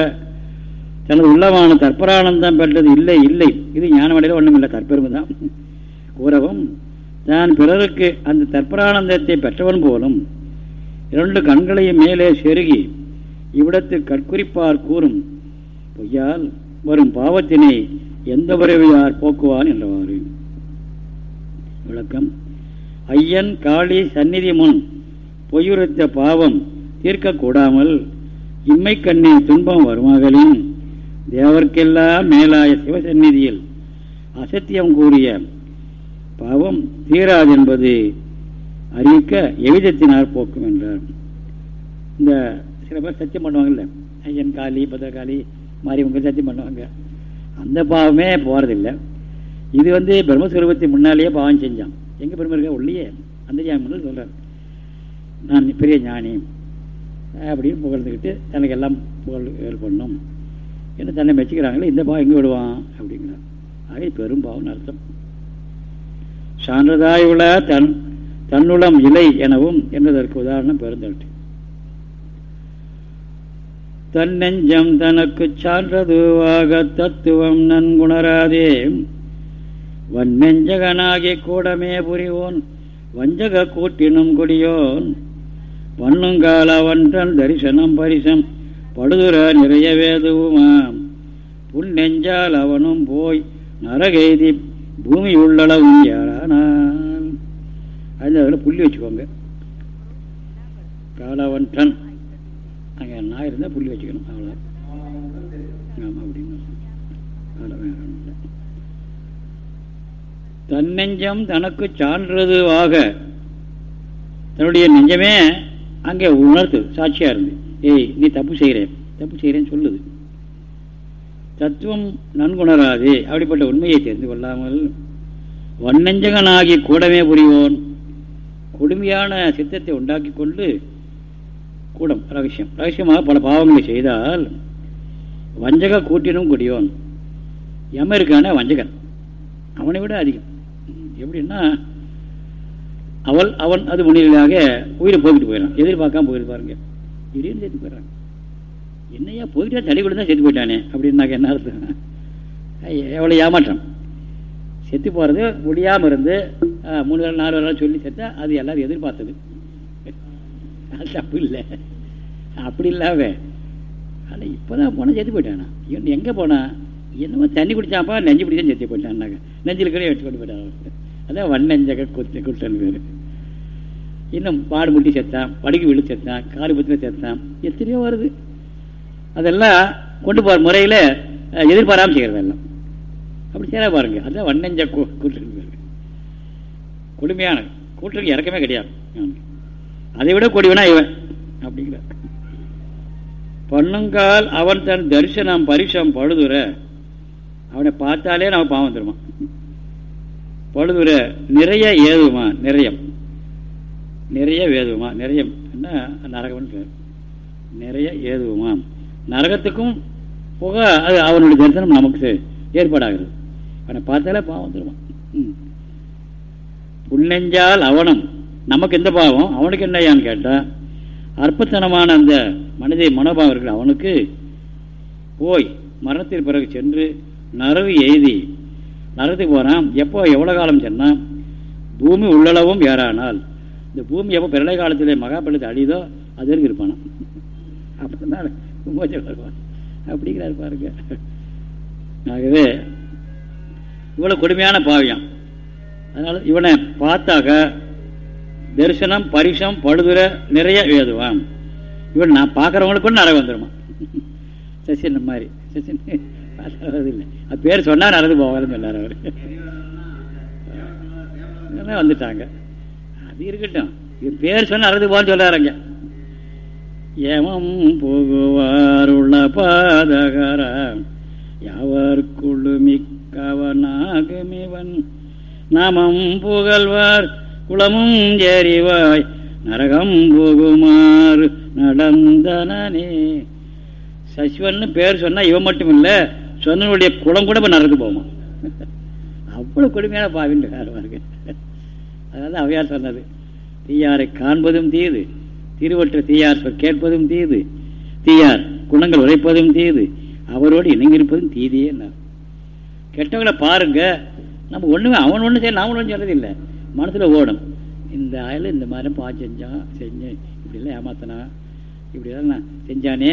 தனது உள்ளமான தற்பரானந்தம் பெற்றது இல்லை இல்லை. இது ஞானமடையில் ஒன்றும் இல்லை தற்பெருமை தான். கூறவும் தான் பிறருக்கு அந்த தற்பரானந்தத்தை பெற்றவன் போலும் இரண்டு கண்களையும் மேலே செருகி இவ்விடத்து கற்குறிப்பார் கூறும் பொய்யால் வரும் பாவத்தினை எந்த உறவியார் போக்குவான்? என்றவாறு. விளக்கம் ஐயன் காளி சந்நிதி முன் பொய்யுறுத்த பாவம் தீர்க்கக்கூடாமல் இம்மை கண்ணின் துன்பம் வருமாகலின் தேவர்க்கெல்லாம் மேலாய சிவசந்நிதியில் அசத்தியம் கூறிய பாவம் தீராது என்பது அறிவிக்க எவ்விதத்தினார் போக்கும்? என்றார். இந்த சில பேர் சத்தியம் பண்ணுவாங்கல்ல. ஐயன் காளி பத்திரகாளி உங்கள் சத்தியம் பண்ணுவாங்க. அந்த பாவமே போகிறதில்லை இது வந்து பிரம்மஸ்வரூபத்தை முன்னாலேயே பாவம் செஞ்சான். எங்கே பெருமை இருக்க உள்ளே அந்த ஞானி சொல்கிறார் நான் பெரிய ஞானி. அப்படின்னு புகழ்ந்துக்கிட்டு தனக்கு எல்லாம் புகழ் ஏற்படணும் என்று தன்னை மெச்சிக்கிறாங்களே இந்த பாவம் எங்கே விடுவான்? அப்படிங்கிறார். ஆகவே பெரும் பாவம் அர்த்தம். சான்றதாயுள்ள தன் தன்னுளம் இலை எனவும் என்பதற்கு உதாரணம் பெருந்தட்டு. தன்னெஞ்சம் தனக்கு சான்றதுவாக தத்துவம் நன்குணராதே. வன்னெஞ்சகனாகி கூடமே புரிவோன் வஞ்சக கூட்டினும் குடியோன். பண்ணுங்கால அவன்றன் தரிசனம் பரிசம் படுதுர நிறைய வேதுவுமாம். புல் நெஞ்சால் அவனும் போய் நரகைதி பூமி உள்ளளவும் யாரானான் அதில் புள்ளி வச்சுக்கோங்க. காலவண்டன் அங்கே நான் இருந்தால் புள்ளி வச்சுக்கணும் அவ்வளோ ஆமாம் அப்படின்னு தன்னெஞ்சம் தனக்கு சான்றதுவாக தன்னுடைய நெஞ்சமே அங்கே உணர்த்து சாட்சியாக இருந்து ஏய் நீ தப்பு செய்கிறேன் தப்பு செய்கிறேன்னு சொல்லுது. தத்துவம் நன்குணராது அப்படிப்பட்ட உண்மையை தெரிந்து கொள்ளாமல் வன்னஞ்சகனாகி கூடமே புரிவோன் கொடுமையான சித்தத்தை உண்டாக்கி கொண்டு கூடம். ரகசியம். ரகசியமாக பல பாவங்களை செய்தால் வஞ்சக கூட்டினும் குடியோன். எம இருக்கான வஞ்சகன். அவனை விட அதிகம். எப்படின்னா அவள் அவன் அது முன்னிலையாக உயிரை போய்கிட்டு போயிடறான் எதிர்பார்க்காம போயிட்டு பாருங்க. திடீர்னு சேர்த்து போயிடறாங்க என்னையா போயிட்டா தடி கூட தான் செத்து போயிட்டானே அப்படின்னாக்க என்ன அர்த்தம்? எவ்வளோ ஏமாற்றம். செத்து போகிறது முடியாமல் இருந்து மூணு வேலை நாலு வேலை சொல்லி செத்தா அது எல்லோரும் எதிர்பார்த்தது. அது தப்பு இல்லை அப்படி இல்லாம ஆனால் இப்போ தான் போனால் செத்து போயிட்டானா? இவன் எங்கே போனான் என்னமோ தண்ணி குடித்தாப்பா நெஞ்சு பிடிச்சா செத்து போயிட்டான்னாங்க. நெஞ்சில் கூட எடுத்து கொண்டு போயிட்டான் அதான் வண்ணஞ்சக குத்து குட்டன் பேர். இன்னும் பாடு முட்டி செத்தான் படுக்கி விழு செத்தான் காலு புத்திர செத்தான். எத்தனையோ வருது. அதெல்லாம் கொண்டு போகிற முறையில் எதிர்பாராமல் செய்கிறது எல்லாம் அப்படி செய்ய பாருங்க. அதுதான் வண்ணஞ்ச கூட்டம் கொடுமையான கூட்டுக்கு இறக்கமே கிடையாது. அதை விட கொடிவனா இவன். அப்படிங்கிற. பண்ணுங்கால் அவன் தன் தரிசனம் பரிசம் பழுதுற அவனை பார்த்தாலே நம்ம பாவம் தருவான் பழுதுற நிறைய ஏதுமா? நிறையம். நிறைய வேதுமா? நிறையம். என்ன? நரகம்னு பேர். நிறைய ஏதுமா? நரகத்துக்கும் போக அது அவனுடைய தரிசனம் நமக்கு ஏற்பாடாகிறது. அவனை பார்த்தாலே பாவம் தருவான் புன்னெஞ்சால் அவனம் நமக்கு எந்த பாவம்? அவனுக்கு என்னையான்னு கேட்டால் அற்பத்தனமான அந்த மனித மனோபாவம் இருக்கிற அவனுக்கு போய் மரணத்திற்கு பிறகு சென்று நரவு எய்தி நரத்துக்கு போகிறான் எப்போ? எவ்வளோ காலம் சொன்னால் பூமி உள்ளளவும் ஏறானால். இந்த பூமி எப்போ பிரளய காலத்தில் மகாபலத்தை அழிதோ அது வரைக்கும் இருப்பானா? அப்படின்னா விமோச்சம் வருவான் அப்படிங்கிறாரு பாருங்க. ஆகவே இவ்வளோ கொடுமையான பாவியம். அதனால் இவனை பார்த்தாக்க தரிசனம் பரிசம் படுதுரை நிறைய வேதுவான் இவன் நான் பார்க்குறவங்களுக்கும் நரகம் வந்துடுமா சசின் மாதிரி. சசின் இல்லை அது பேர் சொன்னார் நடந்து போவாதுன்னு சொன்னார் அவர். வந்துட்டாங்க. அது இருக்கட்டும். பேர் சொன்னால் நடந்து போவான்னு சொல்லாருங்க ஏமம் புகுவாருள்ள பாதகர யாவர்க்குழு மிக்கவனாகுமிவன். நாமம் புகழ்வார் குளமும் ஜெறிவாய் நரகம் போகுமாறு நடந்தனே சசிவன் பேர் சொன்னா இவன் மட்டும் இல்லை சொன்னனுடைய குளம் கூட நடந்து போமா அவ்வளவு கொடுமையான பாவின்னு காரணமாக அதாவது அவையார் சொன்னது. தீயாரை காண்பதும் தீது திருவற்ற தீயார் சொல் கேட்பதும் தீது தீயார் குணங்கள் உரைப்பதும் தீது அவரோடு இணங்கியிருப்பதும் தீதியே கெட்டவங்களை பாருங்க. நம்ம ஒண்ணுமே அவன் ஒன்றும் செய்ய நாம ஒன்றும் சொல்றது இல்லை மனசில் ஓடும். இந்த ஆயில் இந்த மாதிரி பா செஞ்சான் செஞ்சேன் இப்படிலாம் ஏமாத்தனா இப்படிலாம் நான் செஞ்சானே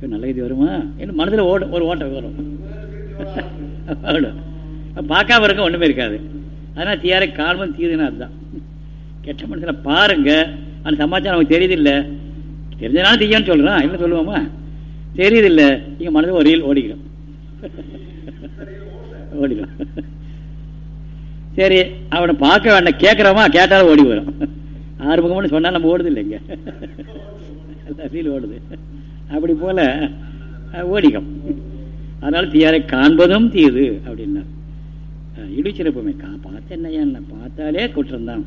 நல்ல இது வருமா? என்ன மனதில் ஓடும் ஒரு ஓட்டம் வரும். ஓடும். பார்க்காம இருக்க ஒன்றுமே இருக்காது. அதனால் தீயாரை காரணம் தீதுன்னு அதுதான் கெட்ட மனசில் பாருங்க. அந்த சமாச்சாரம் நமக்கு தெரியுதில்லை. தெரிஞ்சனாலும் தீயான்னு சொல்கிறான் என்ன சொல்லுவோமா? தெரியுதில்லை. நீங்கள் மனதில் ஒரு ரீல் ஓடிக்கிறோம் ஓடிடும். சரி அவனை பார்க்க வேண்டாம். கேட்குறோமா கேட்டாலும் ஓடி வரும் ஆறுமுகம்னு சொன்னால் நம்ம ஓடுது இல்லைங்க ஃபீல் ஓடுது. அப்படி போல ஓடிக்கும். அதனால் தீயாரை காண்பதும் தீது அப்படின்னா இடிச்சிருப்போமே கா பார்த்த என்ன பார்த்தாலே குற்றம்தான்.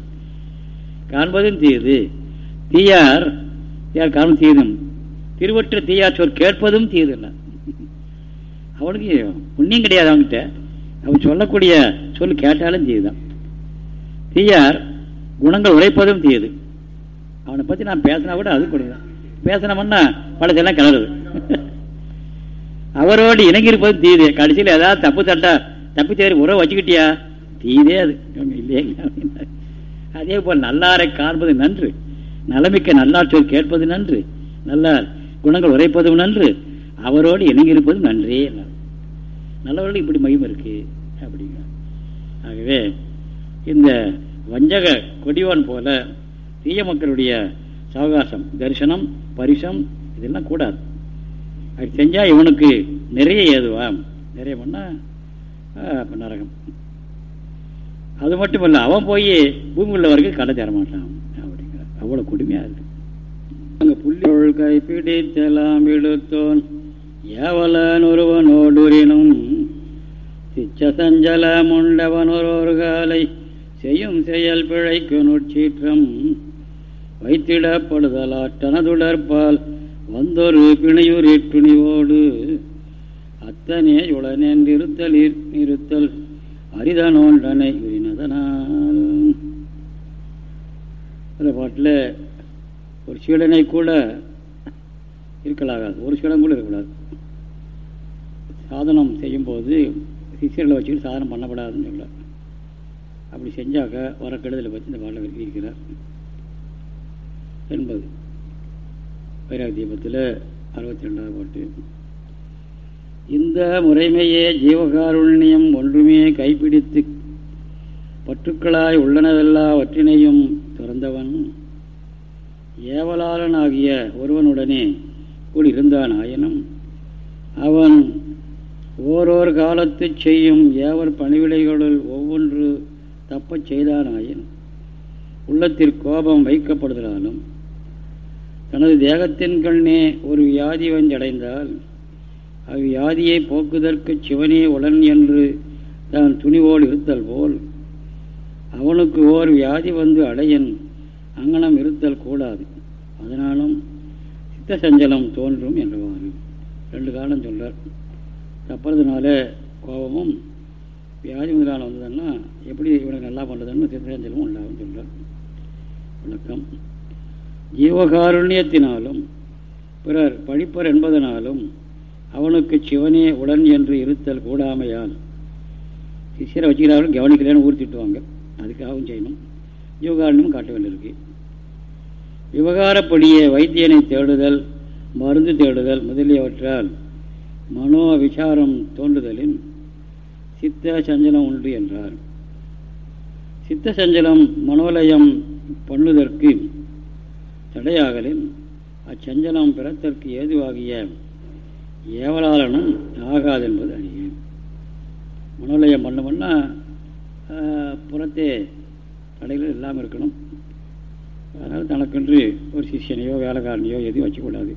காண்பதும் தீது. தீயார் தீயார் காணும் தீதும். திருவற்ற தீயார் சொல் கேட்பதும் தீது அவனுக்கு புண்ணியம் கிடையாது அவன்கிட்ட. அவன் சொல்லக்கூடிய சொல் கேட்டாலும் தீதுதான் தீயார் குணங்கள் உழைப்பதும் தீயது. அவனை பற்றி நான் பேசினா கூட அது கொடுதான் பேசினோம்னா பழசெல்லாம் கிளறுது. அவரோடு இணங்கியிருப்பது தீது. கடைசியில் ஏதாவது தப்பு தட்டா தப்பு தேடி உறவு வச்சுக்கிட்டியா? தீதே அது. இல்லையே. அதே போல் நல்லாரை காண்பது நன்று. நலமிக்க நல்லார் சொல் கேட்பது நன்று. நல்லார் குணங்கள் உரைப்பதும் நன்று. அவரோடு இணங்கியிருப்பதும் நன்றே. நல்லவர்களுக்கு இப்படி மகிமை இருக்கு அப்படிங்க. ஆகவே இந்த வஞ்சக கொடிவான் போல தீய மக்களுடைய சவகாசம் தரிசனம் பரிசம் இதெல்லாம் கூடாது. அது செஞ்சால் இவனுக்கு நிறைய ஏதுவாம் நிறைய பண்ணால் நரகம். அது மட்டும் இல்லை அவன் போய் பூமி உள்ள வரைக்கும் கடை தரமாட்டான் அப்படிங்கிற. அவ்வளோ கொடுமையாக இருக்கு. அங்கே புள்ளி கைப்பிடித்தலாம் இழுத்தோன். ஏவலன் ஒருவனோடுரினும் சிச்ச முண்டவன் செய்யும் செயல் பிழைக்கு நுட்சீற்றம் வைத்திடப்படுதலாற்றனதுடற்பால் வந்தொரு பிணையுரிட்டுணிவோடு அத்தனே உடனேன் இருத்தல் இருத்தல் அரிதனோன்றனை உரினதனால். பாட்டில் ஒரு சீடனை கூட இருக்கலாகாது. ஒரு சீடன் கூட இருக்கக்கூடாது. சாதனம் செய்யும்போது சிஷியர்களை வச்சுக்கிட்டு சாதனம் பண்ணப்படாதுன்னு சொல்ல அப்படி செஞ்சாக்க வர கெடுதலை பற்றி இந்த பாடலை இருக்கிறார். என்பது. வைராக தீபத்தில் அறுபத்தி ரெண்டாவது பாட்டு. இந்த முறைமையே ஜீவகாருண்யம் ஒன்றுமே கைப்பிடித்து பற்றுக்களாய் உள்ளனவெல்லாவற்றினையும் திறந்தவன் ஏவலாளனாகிய ஒருவனுடனே கூடியிருந்தான் ஆயினும் அவன் ஓரோர் காலத்து செய்யும் ஏவர் பணிவிடைகளுள் ஒவ்வொன்று தப்பச் செய்தானாயின் உள்ளத்திற்கு கோபம் வைக்கப்படுதலாலும் தனது தேகத்தின் கண்ணே ஒரு வியாதி வஞ்சடைந்தால் அவ்வியாதியை போக்குதற்கு சிவனே உடன் என்று தான் துணிவோடு இருத்தல் போல் அவனுக்கு ஓர் வியாதி வந்து அடையன் அங்கனம் இருத்தல் கூடாது. அதனாலும் சித்த சஞ்சலம் தோன்றும் என்றவாறு ரெண்டு காலம் சொல்கிறார் தப்புறதுனால கோபமும் வியாதி முதலான வந்ததுன்னா எப்படி இவனுக்கு நல்லா பண்ணுறதுன்னு சித்தாஞ்சலும் உண்டாகும் சொல்கிறார் விளக்கம். ஜீவகாருண்யத்தினாலும் பிறர் பழிப்பர் என்பதனாலும் அவனுக்கு சிவனே உடன் என்று இருத்தல் கூடாமையால் சிஷியரை வச்சுக்கிறார்கள் கவனிக்கலன்னு ஊர்த்திட்டுவாங்க அதுக்காகவும் செய்யணும். ஜீவகாரண்யமும் காட்ட வேண்டியிருக்கு. விவகாரப்படியே வைத்தியனை தேடுதல் மருந்து தேடுதல் முதலியவற்றால் மனோ விசாரம் தோன்றுதலின் சித்த சஞ்சலம் உண்டு என்றார். சித்த சஞ்சலம் மனோலயம் பண்ணுதற்கு தடையாகலின் அச்சஞ்சலம் பிறத்தற்கு ஏதுவாகிய ஏவலாளனும் ஆகாது என்பது அறிய மனோலயம் பண்ணமுன்னா புறத்தே தடைகள் இல்லாமல் இருக்கணும். அதனால் தனக்கென்று ஒரு சிஷியனையோ வேலைக்காரனையோ எதுவும் வச்சுக்கூடாது.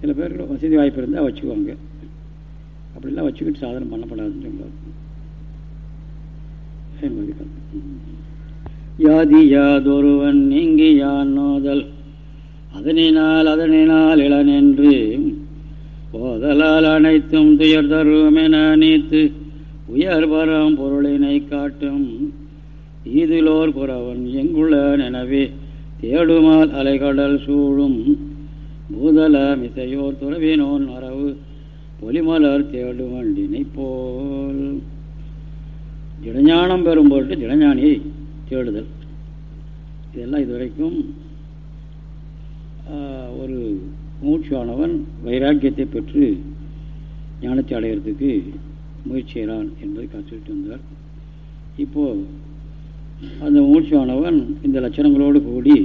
சில பேருக்கு வசதி வாய்ப்பு இருந்தால் வச்சுக்குவாங்க அப்படிலாம் வச்சுக்கிட்டு சாதனம் பண்ணப்படாதுன்னு சொல்லுவார் யாதி யாதொருவன் நீங்கி யான் நோதல் அதனினால் அதனினால் இளனென்று போதலால் அனைத்தும் துயர் தரும் என அனைத்து உயர் வரம் பொருளினை காட்டும். ஈதிலோர் புறவன் எங்குள்ள எனவே தேடுமால் அலைகடல் சூழும். பூதல மிசையோர் துறவினோன் அறவு பொலிமலர் தேடு வண்டினை போல் திடஞானம் பெறும் பொருட்டு திடஞானியை தேடுதல். இதெல்லாம் இதுவரைக்கும் ஒரு மூச்சானவன் வைராக்கியத்தை பெற்று ஞானத்தை அடையிறதுக்கு முயற்சி செய்கிறான் என்பதை காத்துக்கிட்டு வந்தார். இப்போது அந்த மூச்சானவன் இந்த லட்சணங்களோடு கூடி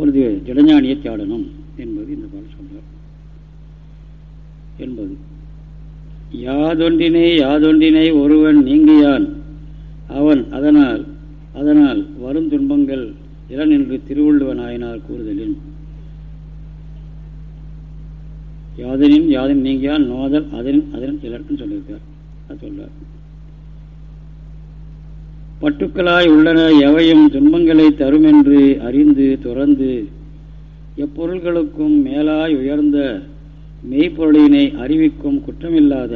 ஒரு திடஞானியை தேடணும். என்பது இந்த பாடல் சொல்றார். என்பது யாதொன்றினை யாதொன்றினை ஒருவன் நீங்கியான். அவன் அதனால் அதனால் வரும் துன்பங்கள் இளன் என்று திருவள்ளுவன் ஆயினார் கூறுதலின் யாதனின் யாதன் நீங்கியால் நோதல் அதனின் அதனின் இலக்கும் சொல்லியிருக்கார். அது சொல்றார். பட்டுக்களாய் உள்ளன எவையும் துன்பங்களை தரும் என்று அறிந்து துறந்து எப்பொருள்களுக்கும் மேலாய் உயர்ந்த மெய்ப்பொருளினை அறிவிக்கும் குற்றமில்லாத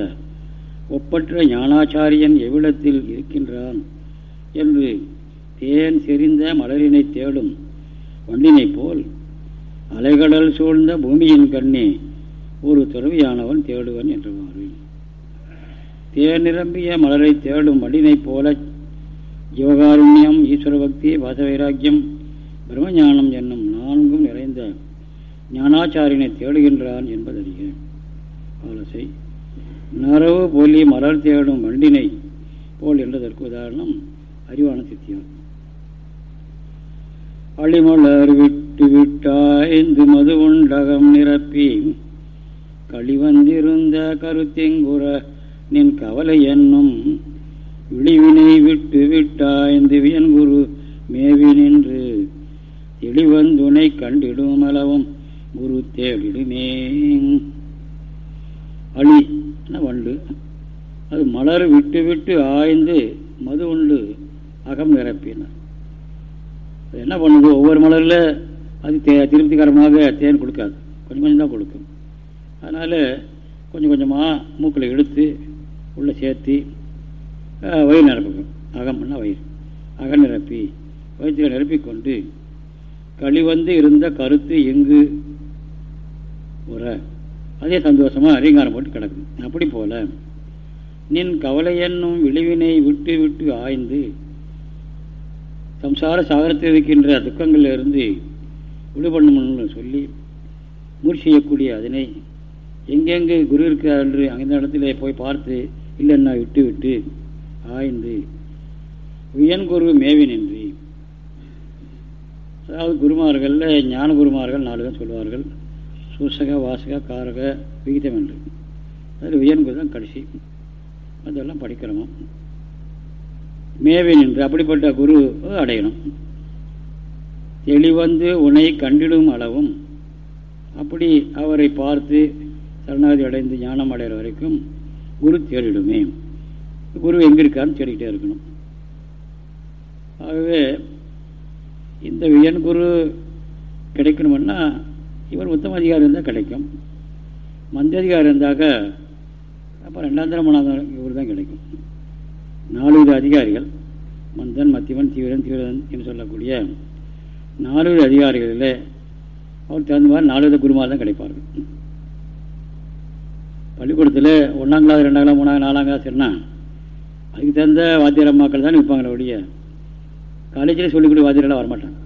ஒப்பற்ற ஞானாச்சாரியன் எவ்விடத்தில் இருக்கின்றான் என்று தேன் செறிந்த மலரினை தேடும் வண்டினை போல் அலைகடல் சூழ்ந்த பூமியின் கண்ணே ஒரு துறவியானவன் தேடுவன் என்றவாறு. தேர் நிரம்பிய மலரை தேடும் வண்டினைப் போல ஜீவகாருண்யம் ஈஸ்வர பக்தி வாசவைராக்கியம் பிரம்மஞானம் என்னும் நான்கும் நிறைந்த ஞானாச்சாரியனை தேடுகின்றான் என்பதறிய ஆலோசை. நரவு பொலி மலர் தேடும் வண்டினை போல் என்றதற்கு உதாரணம் அறிவான சித்தியம். அழிமலர் விட்டு விட்டாய்ந்து மது உண்டகம் நிரப்பி. களிவந்திருந்த கருத்தெங்குற நின் கவலை என்னும். விழிவினை விட்டு விட்டாய்ந்து வியன்குரு மேவி நின்று. தெளிவந்துனை கண்டிடும் அளவும் குரு தேடிடுமே அழி வண்டு? அது மலர் விட்டு விட்டு ஆய்ந்து மது உண்டு அகம் நிரப்பினார். என்ன பண்ணுது? ஒவ்வொரு மலரில் அது தே திருப்திகரமாக தேன் கொடுக்காது. கொஞ்சம் கொஞ்சம் தான் கொடுக்கும். அதனால் கொஞ்சம் கொஞ்சமாக மூக்கில் எடுத்து உள்ளே சேர்த்து வயிறு நிரப்பிக்கும் அகம்னா வயிறு? அகம் நிரப்பி வயிற்றில் நிரப்பிக்கொண்டு களிவந்து இருந்த கருத்து எங்கு? உற அதே சந்தோஷமாக அரிங்காரம் போட்டு கிடக்கும் அப்படி போல நின் கவலை என்னும் விளைவினை விட்டு விட்டு ஆய்ந்து சம்சார சாகரத்தில் இருக்கின்ற துக்கங்களிலிருந்து விடுபடணும்னு சொல்லி முயற்சி செய்யக்கூடிய அதனை எங்கெங்கே குரு இருக்கிறார் என்று அந்த இடத்துல போய் பார்த்து இல்லைன்னா விட்டு விட்டு ஆய்ந்து வியன்குரு மேவி நின்றி. அதாவது குருமார்களில் ஞான குருமார்கள் நாலு தான் சொல்லுவார்கள் சூசக வாசக காரக விகிதம் என்று. அதில் வியன்குரு தான் கடைசி. அதெல்லாம் படிக்கிறோமா? மேவே நின்று அப்படிப்பட்ட குரு அடையணும். தெளிவந்து உன்னை கண்டிடும் அளவும். அப்படி அவரை பார்த்து சரணாதி அடைந்து ஞானம் அடைகிற வரைக்கும் குரு தேடிடுமே குரு எங்கே இருக்கான்னு தேடிக்கிட்டே இருக்கணும். ஆகவே இந்த வியன் குரு கிடைக்கணும்னா இவர் உத்தம அதிகாரம் இருந்தால் கிடைக்கும். மந்த அதிகாரம் இருந்தாக்க அப்போ ரெண்டாந்திரம் தரம் இவர் தான் கிடைக்கும். நாலு அதிகாரிகள் மந்தன் மத்தியவன் தீவிரன் தீவிரன் என்று சொல்லக்கூடிய நாலு அதிகாரிகளில் அவர் தகுந்த மாதிரி நாலு குருமார் தான் கிடைப்பார்கள். பள்ளிக்கூடத்தில் ஒன்றாம் கிளாஸ் ரெண்டாம் கிளாஸ் மூணாம் நாலாம் கிளாஸ் என்ன அதுக்கு தகுந்த வாத்தியார் அம்மாக்கள் தான் நிற்பாங்களே ஒழிய காலேஜில் சொல்லிக்கூடிய வாத்தியாரெல்லாம் வரமாட்டாங்க.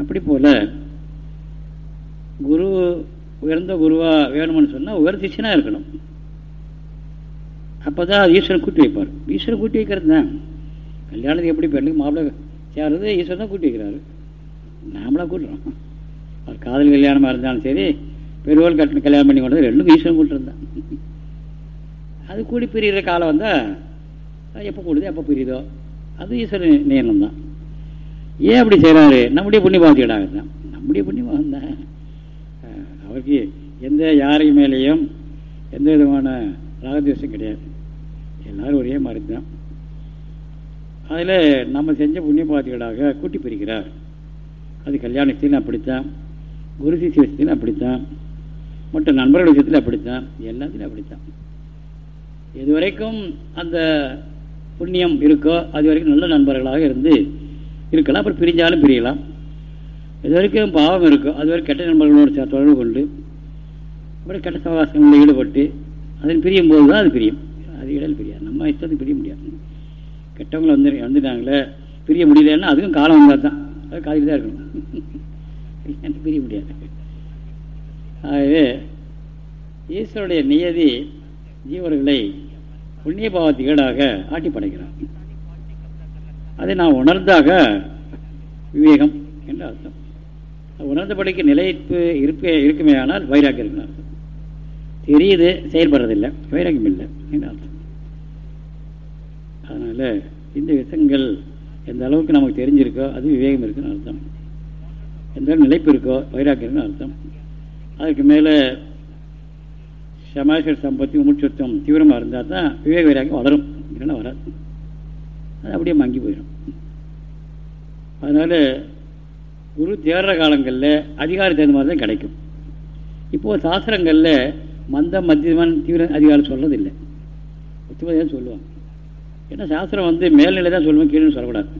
அப்படி போல் குரு உயர்ந்த குருவாக வேணும்னு சொன்னால் உயர் சிஷனாக இருக்கணும். அப்போ தான் ஈஸ்வரன் கூட்டி வைப்பார். ஈஸ்வரன் கூட்டி வைக்கிறது தான். கல்யாணத்துக்கு எப்படி பெண்ணுக்கு மாப்பிள்ளை சேர்றது ஈஸ்வரன் தான் கூட்டி வைக்கிறாரு. நாமளாக கூட்டுறோம். அவர் காதல் கல்யாணமாக இருந்தாலும் சரி பெருவாள் கட்டணம் கல்யாணம் பண்ணி கொண்டது ரெண்டும் ஈஸ்வரன் கூட்டிருந்தான் அது கூடி பிரிகிற காலம் வந்தால் எப்போ கூடுது எப்போ பிரியுதோ. அது ஈஸ்வரன் நியமனம் தான். ஏன் அப்படி செய்கிறாரு நம்முடைய புண்ணியபாவத்தியடாக தான் நம்முடைய புண்ணியபாவம் தான். அவருக்கு எந்த யாரை மேலேயும் எந்த விதமான ராகதேசம் கிடையாது. எல்லாரும் ஒரே மாதிரி தான் அதில் நம்ம செஞ்ச புண்ணிய பாத்திகளாக கூட்டி பிரிக்கிறார். அது கல்யாணத்திலும் அப்படித்தான் குரு சிசி விஷயத்திலும் அப்படித்தான் மற்ற நண்பர்கள் விஷயத்தில் அப்படித்தான் எல்லாத்திலும் அப்படித்தான். இதுவரைக்கும் அந்த புண்ணியம் இருக்கோ அது வரைக்கும் நல்ல நண்பர்களாக இருந்து இருக்கலாம் அப்புறம் பிரிஞ்சாலும் பிரியலாம். இது வரைக்கும் பாவம் இருக்கும். அது வரைக்கும் கெட்ட நண்பர்களோடு தொடர்பு கொண்டு அப்புறம் கெட்ட சவாசங்களில் ஈடுபட்டு அதில் பிரியும் போது தான் அது பிரியும். அது இடல் பிரியாது. நம்ம இஷ்டத்துக்கு பிரிய முடியாது. கெட்டவங்களை வந்து வந்துட்டாங்களே பிரிய முடியலன்னா அதுக்கும் காலம் வந்தால் தான் அது காதில் தான் இருக்கணும். பிரிய முடியாது. ஆகவே ஈஸ்வருடைய நியதி ஜீவர்களை புண்ணிய பாவத்துக்கீடாக ஆட்டி படைக்கிறான் அதை நான் உணர்ந்தாக விவேகம் என்று அர்த்தம். உணர்ந்தபடிக்கு நிலைப்பு இருப்ப இருக்குமே ஆனால் வைராக்கியம் இருக்குன்னு அர்த்தம். தெரியுது செயல்படுறதில்லை வைராக்கியம் இல்லை அர்த்தம். அதனால் இந்த விஷயங்கள் எந்த அளவுக்கு நமக்கு தெரிஞ்சிருக்கோ அது விவேகம் இருக்குன்னு அர்த்தம். எந்த அளவுக்கு நிலைப்பு இருக்கோ வைராக்கியம்னு அர்த்தம். அதுக்கு மேலே சமாசர் சம்பத்தி மூச்சுத்தம் தீவிரமாக இருந்தால் தான் விவேக வைராக்கியம் வளரும். இல்லைன்னா வராது. அது அப்படியே மங்கி போயிடும். அதனால் குரு தேடுற காலங்களில் அதிகாரி தகுந்த மாதிரி தான் கிடைக்கும். இப்போது சாஸ்திரங்களில் மந்த மத்தியமான தீவிர அதிகாரம் சொல்கிறதில்லை உத்தமதியாக சொல்லுவாங்க. ஏன்னா சாஸ்திரம் வந்து மேல்நிலை தான் சொல்லுவோம் கீழே சொல்லக்கூடாது.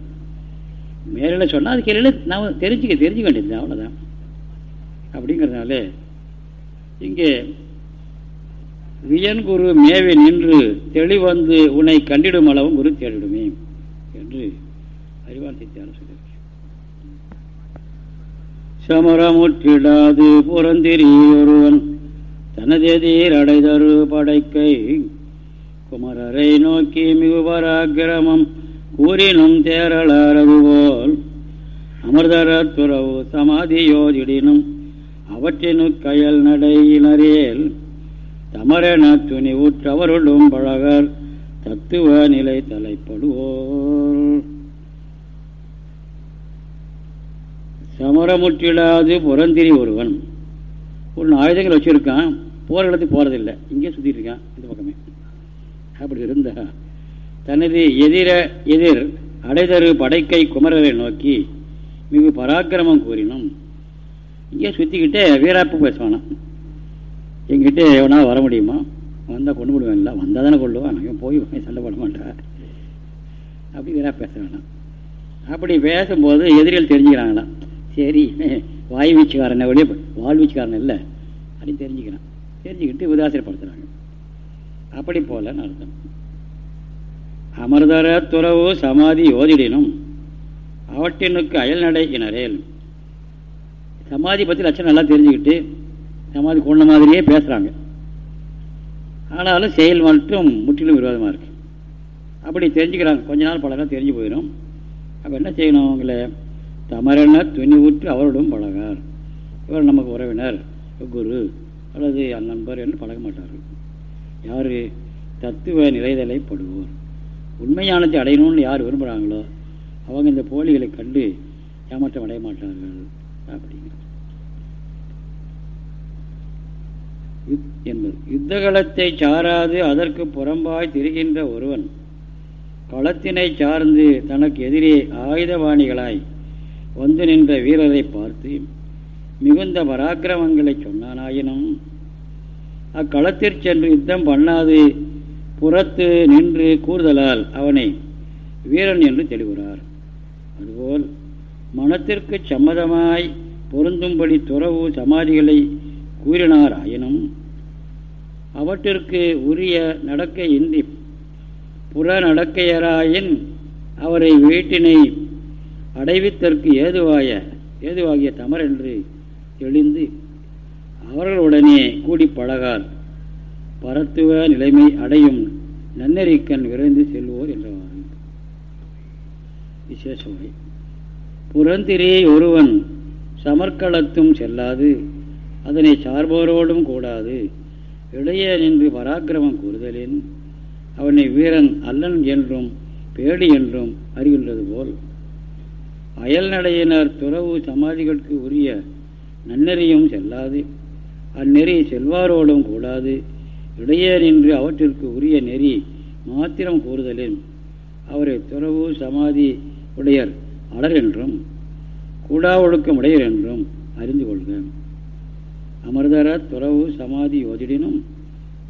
மேல்நிலை சொன்னால் அது கீழே நாம் தெரிஞ்சுக்க தெரிஞ்சுக்க வேண்டியது அவ்வளோதான் அப்படிங்கிறதுனால இங்கே வியன் குரு மேவி நின்று தெளிவந்து உன்னை கண்டிடும் அளவும் குரு தேடிடுமே என்று அறிவான் சித்தியான சொல்லி சமரமுற்றிடாது புறந்திரியொருவன். தனதெதிர் அடைதரு படைக்கை. குமரரை நோக்கி மிகுபராக்கிரமம் கூறினும் தேரலாரதுபோல் அமிர்தர துறவு சமாதியோதிடினும் அவற்றினு கயல் நடையினரேல். தமரென துணி உற்றவருடும் பழகர் தத்துவ நிலை தலைப்படுவோர். சமரமுற்றிடாது புறந்திரி ஒருவன். ஒரு ஆயுதங்கள் வச்சுருக்கான் போகிற இடத்துக்கு போகிறதில்லை இங்கே சுற்றிட்டு இருக்கான் இந்த பக்கமே. அப்படி இருந்தா தனது எதிர எதிர் அடைதரு படைக்கை குமரரை நோக்கி மிகு பராக்கிரமம் கூறினும் இங்கே சுற்றிக்கிட்டே வீராப்பு பேசுவானான் எங்கிட்ட எவனா வர முடியுமா? வந்தால் கொண்டு விடுவேன்ல வந்தால் தானே கொள்ளுவான் நான் போய் சண்டை போட மாட்டேன் அப்படி வீராப்பு பேச வேணாம். அப்படி பேசும்போது எதிரிகள் தெரிஞ்சுக்கிறாங்களாம். சரி. வாய் வீச்சுக்காரன் வெளியே வாழ்வீச்சுக்காரன் இல்லை. அப்படின்னு தெரிஞ்சுக்கிறான். தெரிஞ்சுக்கிட்டு உதாசீனப்படுத்துகிறாங்க அப்படி போல அர்த்தம். அமர்தர துறவு சமாதி ஓதிடினும் அவற்றினுக்கு அயல் நடை இனரேல். சமாதி பற்றி லட்சணம் நல்லா தெரிஞ்சுக்கிட்டு சமாதி கொண்ட மாதிரியே பேசுகிறாங்க ஆனாலும் செயல் மட்டும் முற்றிலும் விரோதமாக இருக்குது அப்படி தெரிஞ்சுக்கிறாங்க. கொஞ்ச நாள் பழகம் தெரிஞ்சு போயிடும் அப்போ என்ன செய்யணும் அவங்களை தமரென துணி ஊற்றி அவரோடும் பழகார். இவர் நமக்கு உறவினர் குரு அல்லது நண்பர் என்று பழக மாட்டார்கள். யார்? தத்துவ நிலைதலை படுவோர். உண்மையானத்தை அடையணும்னு யார் விரும்புகிறாங்களோ அவங்க இந்த போலிகளை கண்டு ஏமாற்றம் அடைய மாட்டார்கள் அப்படிங்கிறது. என்பது யுத்தகலத்தை சாராது அதற்கு புறம்பாய் திரிகின்ற ஒருவன் களத்தினை சார்ந்து தனக்கு எதிரே ஆயுதவாணிகளாய் வந்து நின்ற வீரரை பார்த்து மிகுந்த பராக்கிரமங்களை சொன்னானாயினும் அக்களத்திற் சென்று யுத்தம் பண்ணாது புறத்து நின்று கூறுதலால் அவனை வீரன் என்று தெளிவுறார். அதுபோல் மனத்திற்கு சம்மதமாய் பொருந்தும்படி துறவு சமாதிகளை கூறினார் ஆயினும் அவற்றிற்கு உரிய நடக்க இன்றி புற நடக்கையராயின் அவரை வீட்டினை அடைவித்தற்கு ஏதுவாய ஏதுவாகிய தமர் என்று தெளிந்து அவர்களுடனே கூடி பழகார். பரத்துவ நிலைமை அடையும் நன்னெறிக்கண் விரைந்து செல்வோர் என்றவாறு. விசேஷ புறந்திரே ஒருவன் சமர்க்களத்தும் செல்லாது அதனை சார்போரோடும் கூடாது. இடையே நின்று பராக்கிரமம் கூறுதலின் அவனை வீரன் அல்லன் என்றும் பேடி என்றும் அறிகின்றது போல் அயல்நடையினர் துறவு சமாதிகளுக்கு உரிய நன்னெறியும் செல்லாது. அந்நெறி செல்வாரோடும் கூடாது. இடையே நின்று அவற்றிற்கு உரிய நெறி மாத்திரம் கூறுதலின். அவரை துறவு சமாதி உடையர் அடர் என்றும் கூடா ஒழுக்கம் உடையர் என்றும் அறிந்து கொள்க. அமர்தர துறவு சமாதி யோதிடினும்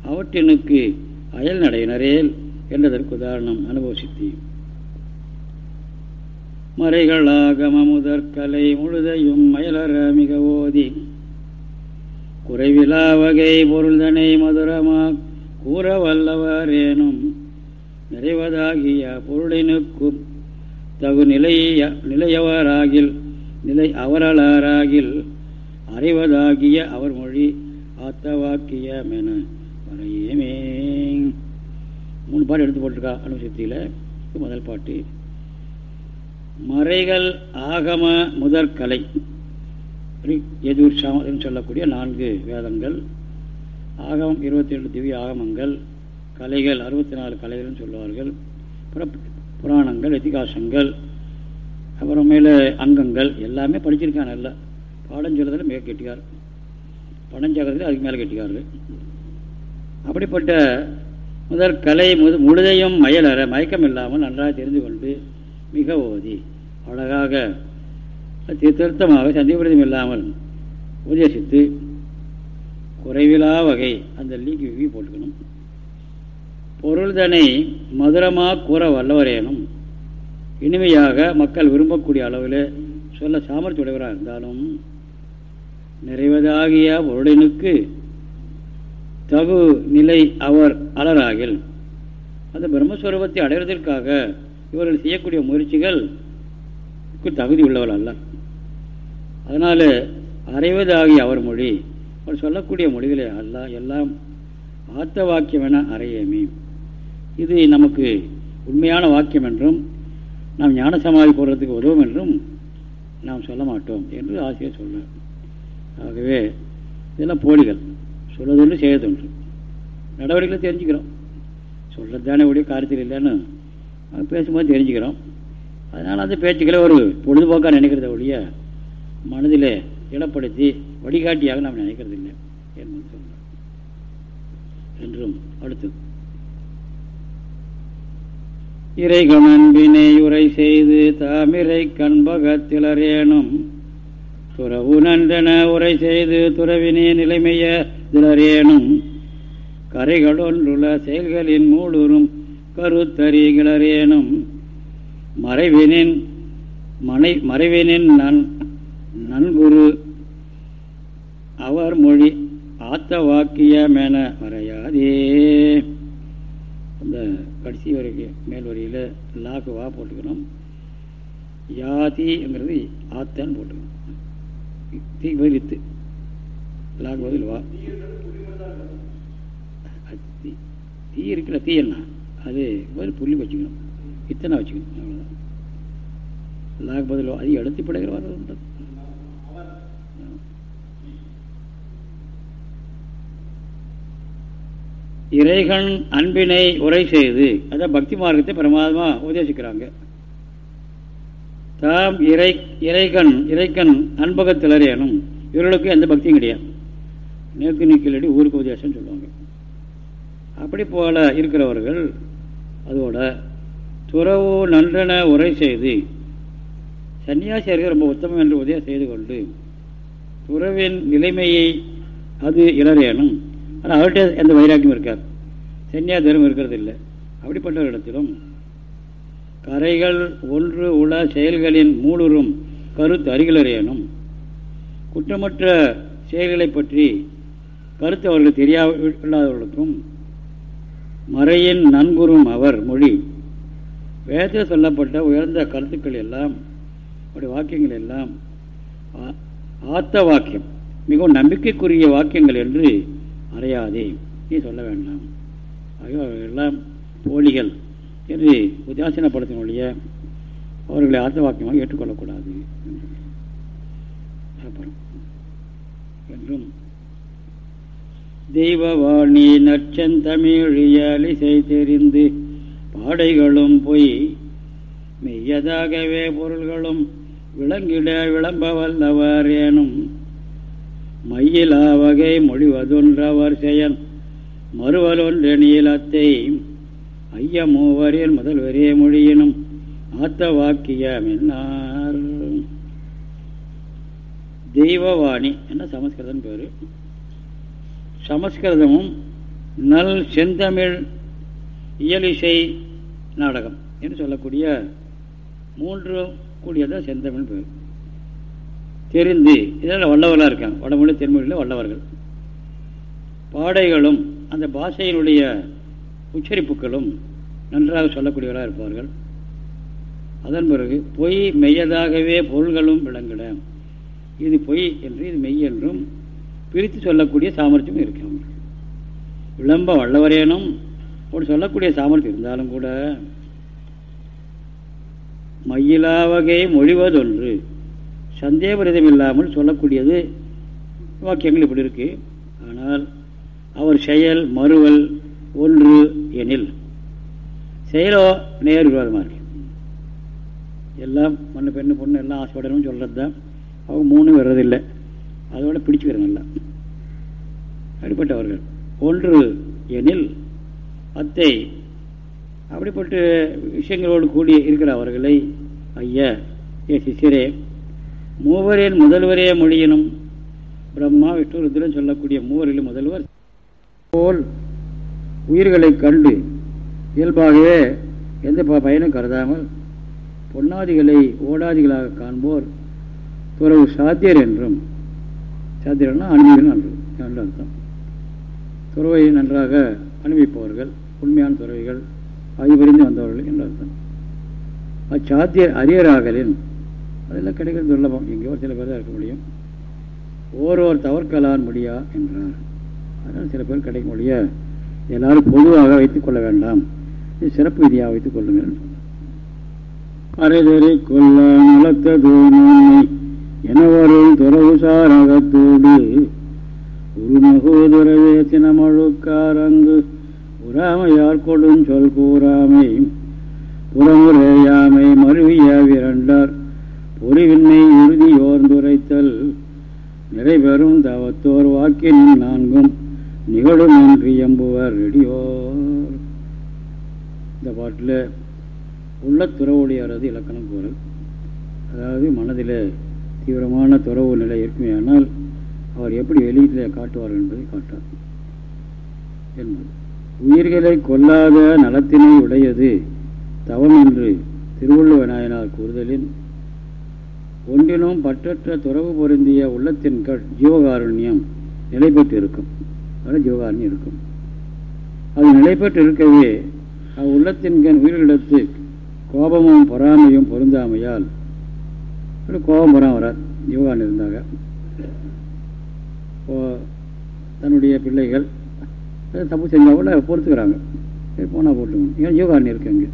அவற்றினுக்கு அயல் நடையினரேல் என்றதற்கு உதாரணம் அனுபவசித்தேன். மறைகளாகம முதற்கலை முழுதையும் மயலற மிக ஓதி. குறைவிலா வகை பொருள்தனை மதுரமா கூற வல்லவரேனும் நிறைவதாகிய பொருளினுக்கும் தகு நிலைய நிலையவராகில் நிலை அவரலாராகில் அறிவதாகிய அவர் மொழி ஆத்தவாக்கியமென வரையமே. மூணு பாட்டு எடுத்து போட்டிருக்கா அனுசக்தியில் முதல் பாட்டு. மறைகள் ஆகம முதற்கலை எதிர்சாமம் என்று சொல்லக்கூடிய நான்கு வேதங்கள். ஆகமம் இருபத்தி ரெண்டு திவ்ய ஆகமங்கள். கலைகள் அறுபத்தி நாலு கலைகள்னு சொல்லுவார்கள். அப்புறம் புராணங்கள் இத்திகாசங்கள் அப்புறமேல அங்கங்கள் எல்லாமே படிச்சிருக்காங்க நல்லா. பாடம் சொல்றதில் மிக கெட்டிக்கார் படம் அதுக்கு மேலே கெட்டிக்காரு அப்படிப்பட்ட முதல் கலை முது முழுதையும் மயலற மயக்கம் இல்லாமல் நன்றாக தெரிந்து கொண்டு மிக ஓதி அழகாக திருத்தமாக சந்திபிரதம் இல்லாமல் உபதேசித்து குறைவிலா வகை அந்த லீக்கு விவி போட்டுக்கணும். பொருள்தனை மதுரமாக கூற வல்லவரேனும் இனிமையாக மக்கள் விரும்பக்கூடிய அளவில் சொல்ல சாமர்த்தியுடையவராக இருந்தாலும் நிறைவதாகிய பொருளினுக்கு தகு நிலை அவர் அலராகில் அந்த பிரம்மஸ்வரூபத்தை அடைவதற்காக இவர்கள் செய்யக்கூடிய முயற்சிகள் தகுதி உள்ளவர் அல்ல. அதனால் அறைவதாகிய அவர் மொழி அவர் சொல்லக்கூடிய மொழிகளை அல்ல. எல்லாம் ஆத்த வாக்கியம் என அறையமே. இது நமக்கு உண்மையான வாக்கியம் என்றும் நாம் ஞான சமாதி போடுறதுக்கு உதவும் என்றும் நாம் சொல்ல மாட்டோம் என்று ஆசிரியர் சொல்ல ஆகவே இதெல்லாம் போலிகள். சொல்வதொன்று செய்வதொன்று நடவடிக்கைகளை தெரிஞ்சுக்கிறோம். சொல்கிறது தானே உடைய காரியத்தில் இல்லைன்னு பேசும்போது தெரிஞ்சுக்கிறோம். அதனால் அந்த பேச்சுக்களை ஒரு பொழுதுபோக்காக நினைக்கிறத ஒழிய மனதில் இடப்படுத்தி வழிகாட்டியாக நாம் நினைக்கிறது இல்லை என்பது சொல்கிறோம் என்றும் அடுத்து. இறைகணன்பினை உரை செய்து தாமிரை கண்பகத்திலரேனும் துறவு நன்றன உரை செய்து துறவினே நிலைமைய திலரேனும் கரைகளொன்றுள்ள செயல்களின் மூடுறும் கருத்தறிகளரேனும் மறைவினின் மனை மறைவினின் நன் நன்குரு அவர் மொழி ஆத்த வாக்கியமென வரையாதே அந்த கடைசி வரைக்கும் மேல் வரியில் லாக்கு வா போட்டுக்கணும். யாதிங்கிறது ஆத்தான்னு போட்டுக்கணும். தீ பதில் வித்து லாக்கு பதில் வா. தீ இருக்குல்ல தீ என்ன? அது ஒரு புள்ளி வச்சுக்கணும். இத்தனை வச்சுக்கணும் அவ்வளோதான் லாக்கு பதில் அது எடுத்து படைக்கிற வரது உண்டு. இறைகன் அன்பினை உரை செய்து அதான் பக்தி மார்க்கத்தை பிரமாதமா உபதேசிக்கிறாங்க. தாம் இறை இறைகன் இறைக்கன் அன்பகத்திலரேனும் இவர்களுக்கு எந்த பக்தியும் கிடையாது. நேக்கு நீக்கிலடி ஊருக்கு உபதேசம் சொல்லுவாங்க. அப்படி போல இருக்கிறவர்கள் அதோட துறவு நன்றென உரை செய்து சன்னியாசியர்கள் ரொம்ப உத்தமம் என்று உதயம் செய்து கொண்டு துறவின் நிலைமையை அது இளரேனும் ஆனால் அவர்கிட்ட எந்த வைராக்கியம் இருக்கார் சன்னியாசரும் இருக்கிறது இல்லை அப்படிப்பட்டவரிடத்திலும் கரைகள் ஒன்று உள்ள செயல்களின் மூடுறும் கருத்து அருகிலறையனும் குற்றமற்ற செயல்களை பற்றி கருத்து அவர்கள் இல்லாதவர்களுக்கும் மறையின் நன்குரும் அவர் மொழி. வேதத்தில் சொல்லப்பட்ட உயர்ந்த கருத்துக்கள் எல்லாம் அவருடைய வாக்கியங்கள் எல்லாம் ஆத்த வாக்கியம் மிகவும் நம்பிக்கைக்குரிய வாக்கியங்கள் என்று அறையாதே நீ சொல்ல வேண்டாம். ஆகிய எல்லாம் போலிகள் என்று உதாசீனப்படுத்தின அவர்களை ஆத்த வாக்கியமாக ஏற்றுக்கொள்ளக்கூடாது. என்றும் தெய்வவாணி நற்சந்தமிழியலிசை தெரிந்து பாடைகளும் பொய் மெய்யதாகவே பொருள்களும் விளங்கிட விளம்ப வல்லவரேனும் மையிலா வகை மொழிவதொன்றவர் செயன் மறுவலொன்றெனிலத்தை ஐய மூவரில் முதல்வரே மொழியினும் ஆத்த வாக்கியமென்னார் தெய்வவாணி என்ன சமஸ்கிருதம் பேரு? சமஸ்கிருதமும் நல் செந்தமிழ் இயலிசை நாடகம் என்று சொல்லக்கூடிய மூன்று கூடியதான் செந்தமிழ் பேர். தெரிந்து இதெல்லாம் வல்லவர்களாக இருக்காங்க. வடமொழி தென்மொழியில் வல்லவர்கள். பாடைகளும் அந்த பாஷையினுடைய உச்சரிப்புகளும் நன்றாக சொல்லக்கூடியவராக இருப்பார்கள். அதன் பிறகு பொய் மெய்யதாகவே பொருள்களும் விளங்கிட இது பொய் என்று இது மெய் என்றும் பிரித்து சொல்லக்கூடிய சாமர்த்தியம் இருக்கு அவங்களுக்கு விளம்ப வல்லவரேனும் அப்படி சொல்லக்கூடிய சாமர்த்தியம் இருந்தாலும் கூட மயிலா வகை மொழிவதொன்று சந்தேகரிதம் இல்லாமல் சொல்லக்கூடியது வாக்கியங்கள் இப்படி இருக்கு. ஆனால் அவர் செயல் மறுவல் ஒன்று எனில் செயலோ நேர் விரோதமாக இருக்கு. எல்லாம் மண்ணு பெண்ணு பொண்ணு எல்லாம் ஆசைப்படணும்னு சொல்கிறது தான் அவங்க மூணும் வர்றதில்லை. அதோட பிடிச்சுக்கிறேன் நல்லா. அப்படிப்பட்டவர்கள் ஒன்று எனில் அத்தை அப்படிப்பட்ட விஷயங்களோடு கூடி இருக்கிற அவர்களை ஐயா ஏ சிசிரே மூவரின் முதல்வரே மொழியினும் பிரம்மா விஷ்ணு ருத்ரன் சொல்லக்கூடிய மூவரில் முதல்வர் போல் உயிர்களை கண்டு இயல்பாகவே எந்த பயனும் கருதாமல் பொன்னாதிகளை ஓடாதிகளாக காண்போர் துறவு சாத்தியர் என்றும் சாத்திரம்னா அனுபவிகள் நன்று நல்ல அர்த்தம். துறவை நன்றாக அனுபவிப்பவர்கள் உண்மையான துறவிகள் அதிபரிந்து வந்தவர்கள் என்று அர்த்தம். அச்சாத்தியர் அரியராகலின் அதெல்லாம் கிடைக்கிறது துர்லபம். எங்கேயோ சில பேர் தான் இருக்க முடியும். ஓரோர் தவற்கலான் முடியா என்றார். அதனால் சில பேர் கிடைக்க முடிய எல்லாரும் பொதுவாக வைத்துக் கொள்ள வேண்டாம். இது சிறப்பு விதியாக வைத்துக் கொள்ளுங்கள் அரைதறி கொள்ள நலத்தது நன்மை எனவரும் துறவுசாரகத்தோடு உருமகோதுரவே சினமழுக்காரங்கு உராமையார் கொடும் சொல் கூறாமை. புறமுறையாமை மருவிய விரண்டார் பொறிவின்மை உறுதியோர்ந்துரைத்தல் நிறைபெறும் தவத்தோர் வாக்கின் நான்கும் நிகழும் என்று எம்புவர் ரெடியோர் இந்த பாட்டில் உள்ள துறவுடையாரது இலக்கணம் கூறல். அதாவது மனதில் தீவிரமான துறவு நிலை இருக்குமேயானால் அவர் எப்படி வெளியில் காட்டுவார் என்பதை காட்டார். என்பது. உயிர்களை கொல்லாத நலத்தினை உடையது தவம் என்று திருவள்ளுவ நாயனார் கூறுதலின் ஒன்றினும் பற்றற்ற துறவு பொருந்திய உள்ளத்தின் கண் ஜீவகாருண்யம் நிலை பெற்று இருக்கும் அதில் ஜீவகாருண்யம் இருக்கும். அது நிலை பெற்று இருக்கவே அவ்வுள்ளத்தின் கண் உயிரிழத்து கோபமும் பொறாமையும் பொருந்தாமையால் கோபம் பொறாம வரார் ஜீவகாரன் இருந்தாங்க. தன்னுடைய பிள்ளைகள் தப்பு செஞ்சால் கூட பொறுத்துக்கிறாங்க போனால் போட்டுக்கணும் ஏன் ஜீவகாரணி இருக்கு அங்கே?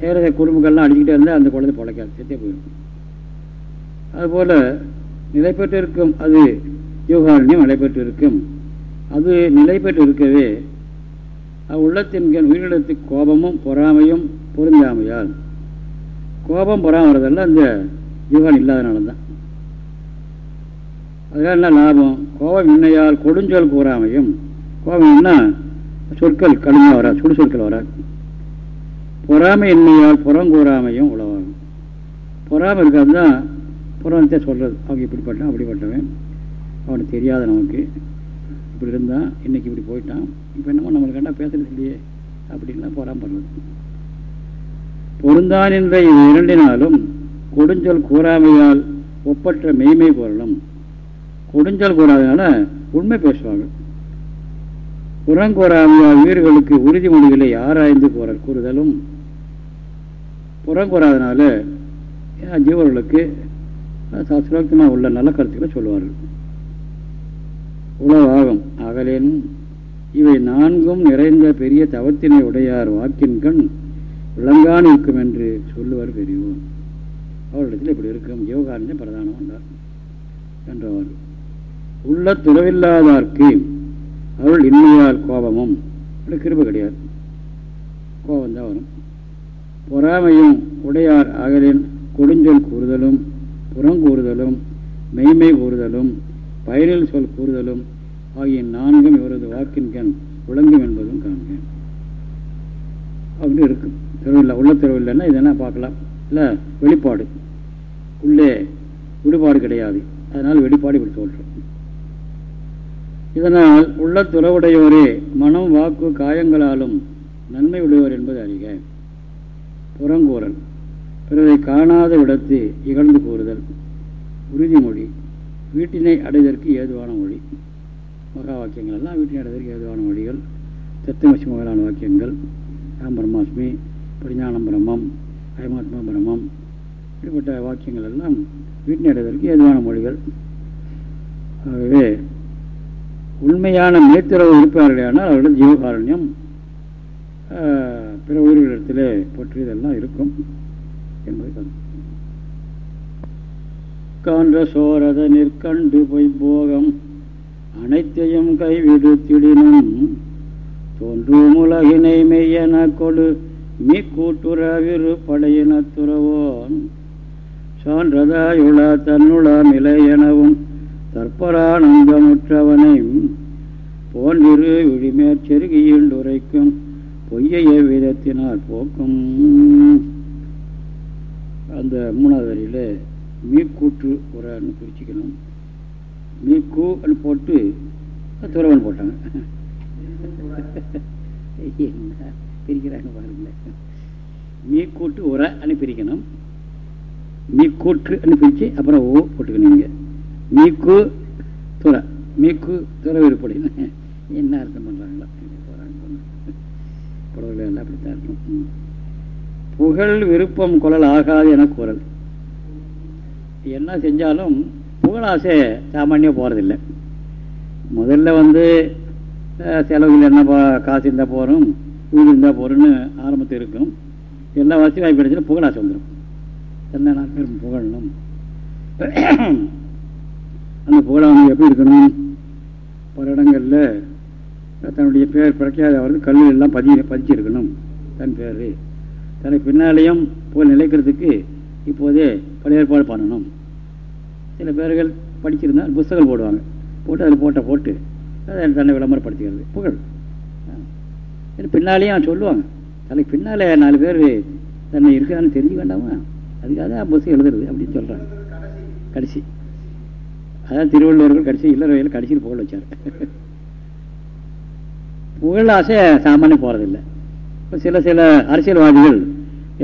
செய்கிற குடும்பங்கள்லாம் அடிச்சுக்கிட்டே இருந்தால் அந்த குழந்தை பழைக்காது. செத்தே போயிடும். அதுபோல் நிலை பெற்று இருக்கும் அது ஜீவகாரண்யம் நிலை பெற்று இருக்கும் அது நிலை பெற்று இருக்கவே உள்ளத்தின் உயிரிழத்து கோபமும் பொறாமையும் பொருந்தாமையால் கோபம் பொறாம வரதெல்லாம் அந்த ஜீவன் இல்லாதனால தான் அதுதான் என்ன லாபம்? கோபம் இன்னையால் கொடுஞ்சொல் கூறாமையும் கோபம் என்ன? சொற்கள் கடுமையாக வராது சுடு சொற்கள் வராது பொறாமை இன்மையால் புறம் கூறாமையும் உழவாகும் பொறாமை இருக்காது தான் புறத்தை சொல்கிறது அவங்க இப்படிப்பட்டான் அப்படிப்பட்டவன். அவனுக்கு தெரியாத நமக்கு. இப்படி இருந்தான் இன்றைக்கி இப்படி போயிட்டான். இப்போ என்னமோ நம்மளுக்கு கண்டா பேசுறது இல்லையே. அப்படின்லாம் பொறாமல் பண்ணுறது பொருந்தான் என்ற இது இரண்டினாலும் கொடுஞ்சொல் கூறாமையால் ஒப்பற்ற மெய்மை பொருளும். கொடுஞ்சொல் கூறாதனால உண்மை பேசுவாங்க புறங்கூறாமையால் உயிர்களுக்கு உறுதிமொழிகளை ஆராய்ந்து கூற கூறுதலும். புறங்கூறாதனால ஜீவர்களுக்கு சாஸ்திரோக்தமாக உள்ள நல்ல கருத்துக்களை சொல்லுவார்கள். உலகாகும் அகலேன் இவை நான்கும் நிறைந்த பெரிய தவத்தினை உடையார் வாக்கின் கண். விளங்கான் இருக்கும் என்று சொல்லுவார் பெரியவர் அவரிடத்தில் இப்படி இருக்கும். ஜீவகாரண்யம் பிரதானம் என்றார். என்றவர் உள்ள துறவில்லாதார்க்கு அவள் இன்மையால் கோபமும் அப்படி கிருப கிடையாது. கோபம் தான் வரும். பொறாமையும் உடையார் அகலின் கொடுஞ்சொல் கூறுதலும் புறங்கூறுதலும் மெய்மை கூறுதலும் பயனில் சொல் கூறுதலும் ஆகிய நான்கும் இவரது வாக்கின்கண் விளங்கும் என்பதும் காண்கிறேன் அப்படி இருக்கும் தெருவில்லை உள்ள தெருவில்லைன்னா இதெல்லாம் பார்க்கலாம். இல்லை வெளிப்பாடு. உள்ளே விடுபாடு கிடையாது. அதனால் வெளிப்பாடு இப்படி சொல்கிறோம் இதனால் உள்ள துறவுடையோரே மனம் வாக்கு காயங்களாலும் நன்மை உடையவர் என்பது அறிக. புறங்கூறல். பிறரை காணாத விடத்து இகழ்ந்து கூறுதல். உறுதிமொழி வீட்டினை அடைதற்கு ஏதுவான மொழி. மகா வாக்கியங்கள் எல்லாம் வீட்டினை அடைதற்கு ஏதுவான மொழிகள். தத்துவசி முதலான வாக்கியங்கள். அகம் பிரம்மாஸ்மி பரிஞானம் பிரம்மம் அயமாத்மா பிரம்மம் இப்படிப்பட்ட வாக்கியங்கள் எல்லாம் வீட்டினை ஏதுவான மொழிகள். ஆகவே உண்மையான மேத்திரவு இருப்பார்களேனால் அவர்கள் ஜீவகாரண்யம் பிற உயிர்களிடத்தில் பற்றி இதெல்லாம் இருக்கும் என்பதை கருத்து சோரத நிற்கண்டு பொய்போகம் அனைத்தையும் கைவிடுத்திடினும் தோன்றும் உலகினை மெய்யன கொடு. மீ கூட்டுறவிரு படையின துறவோன். சான்றதாயுள தன்னுள நிலை எனவும் தற்பரானந்தமுற்றவனை போன்றிரு விழிமேற் செருகியுண்டுரைக்கும் பொய்ய விதத்தினால் போக்கும். அந்த மூணாவது வரியில் மீக்கூற்று உரன்னு மீ மீக்கூன்னு போட்டு துறவன் போட்டாங்க. என்ன பிரிக்கிறாங்க பாருங்களேன் மீக்கூட்டு உர அனு பிரிக்கணும் மீக்கூற்று அனு பிரித்து அப்புறம் ஓ போட்டுக்கணும் நீங்கள் மீக்கு துறை மீக்கு துறை விருப்படின்னு என்ன அர்த்தம் பண்ணுறாங்களோ புடவைகள் எல்லாம் அப்படித்தான் இருக்கும் புகழ் விருப்பம் குரல் ஆகாது என குரல் என்ன செஞ்சாலும் புகழாசை சாமானியம் போகிறதில்லை முதல்ல வந்து அஹ், செலவுகள் என்ன காசு இருந்தால் போகிறோம் வீடு இருந்தால் போகிறோன்னு ஆரம்பத்தில் இருக்கும். எல்லா வசதி வாய்ப்பு கிடைச்சுன்னா புகழாசை வந்துடும் என்ன நாலு புகழணும். அந்த புகழை எப்படி இருக்கணும்? பல இடங்களில் தன்னுடைய பேர் பிரఖ్యాதவர்கள் கல்லூரி எல்லாம் பதி பதிச்சிருக்கணும். தன் பேர். தனக்கு பின்னாலேயும் புகழ் நிலைக்கிறதுக்கு இப்போதே பல ஏற்பாடு பண்ணணும். சில பேர்கள் படிச்சிருந்தால் புஸ்தகம் போடுவாங்க. போட்டு அதில் போட்ட போட்டு தன்னை விளம்பரப்படுத்துகிறது புகழ். பின்னாலேயும் அவன் சொல்லுவாங்க. தனக்கு பின்னாலே நாலு பேர் தன்னை இருக்கான்னு தெரிஞ்சுக்க வேண்டாமா? அதுக்காக தான் புஸ்தகம் எழுதுறது அப்படின்னு சொல்கிறாங்க கடைசி. அதான் திருவள்ளுவர்கள் கடைசி இல்லறவையில் கடைசியில் புகழ் வச்சார். புகழ் ஆசை சாமானியம் போகிறதில்லை இப்போ சில சில அரசியல்வாதிகள்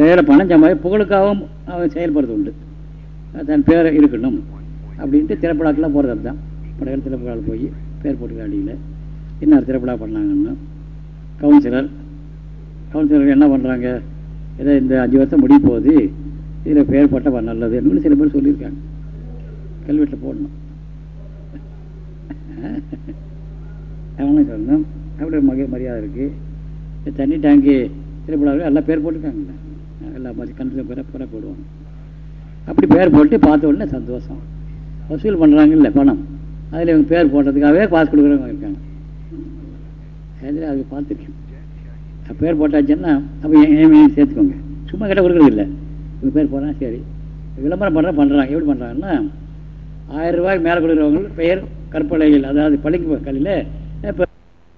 ஏழை பணம் சம்பாதி புகழுக்காகவும் அவன் செயல்படுறது உண்டு. தன் பேர் இருக்கணும் அப்படின்ட்டு திரைப்படாக்கெல்லாம் போகிறது தான் படகு திரைப்படாவில் போய் பேர் போட்டுக்க அடியில் இன்னொரு திரைப்படா பண்ணாங்கன்னா கவுன்சிலர் கவுன்சிலர் என்ன பண்ணுறாங்க ஏதோ இந்த அஞ்சு வருஷம் முடிய போகுது. இதில் பேர் போட்டால் நல்லது என்ன சில பேர் சொல்லியிருக்காங்க. கல்வெட்டில் போடணும். அவங்களும் சொல்லணும் அப்படி ஒரு மக மரியாதை இருக்குது தண்ணி டேங்கு திருப்பலாவில் எல்லாம் பேர் போட்டிருக்காங்கல்ல. எல்லா மாதிரி கணக்கு பேரை பேரை போடுவாங்க. அப்படி பேர் போட்டு பார்த்த உடனே சந்தோஷம். வசூல் பண்ணுறாங்கல்ல பணம். அதில் இவங்க பேர் போட்டதுக்காகவே காசு கொடுக்குறவங்க இருக்காங்க. அதில் அது பார்த்துருக்கேன் பேர் போட்டாச்சுன்னா அப்போ என் சேர்த்துக்கோங்க. சும்மா கிட்ட கொடுக்குறது இல்லை. இவங்க பேர் போடுறாங்க சரி. விளம்பரம் பண்ணுறா பண்ணுறாங்க எப்படி பண்ணுறாங்கன்னா ஆயிரம் ரூபாய்க்கு மேலே கொடுக்குறவங்க பெயர் கற்பலைகள். அதாவது பள்ளிக்கு கல்லில் இப்போ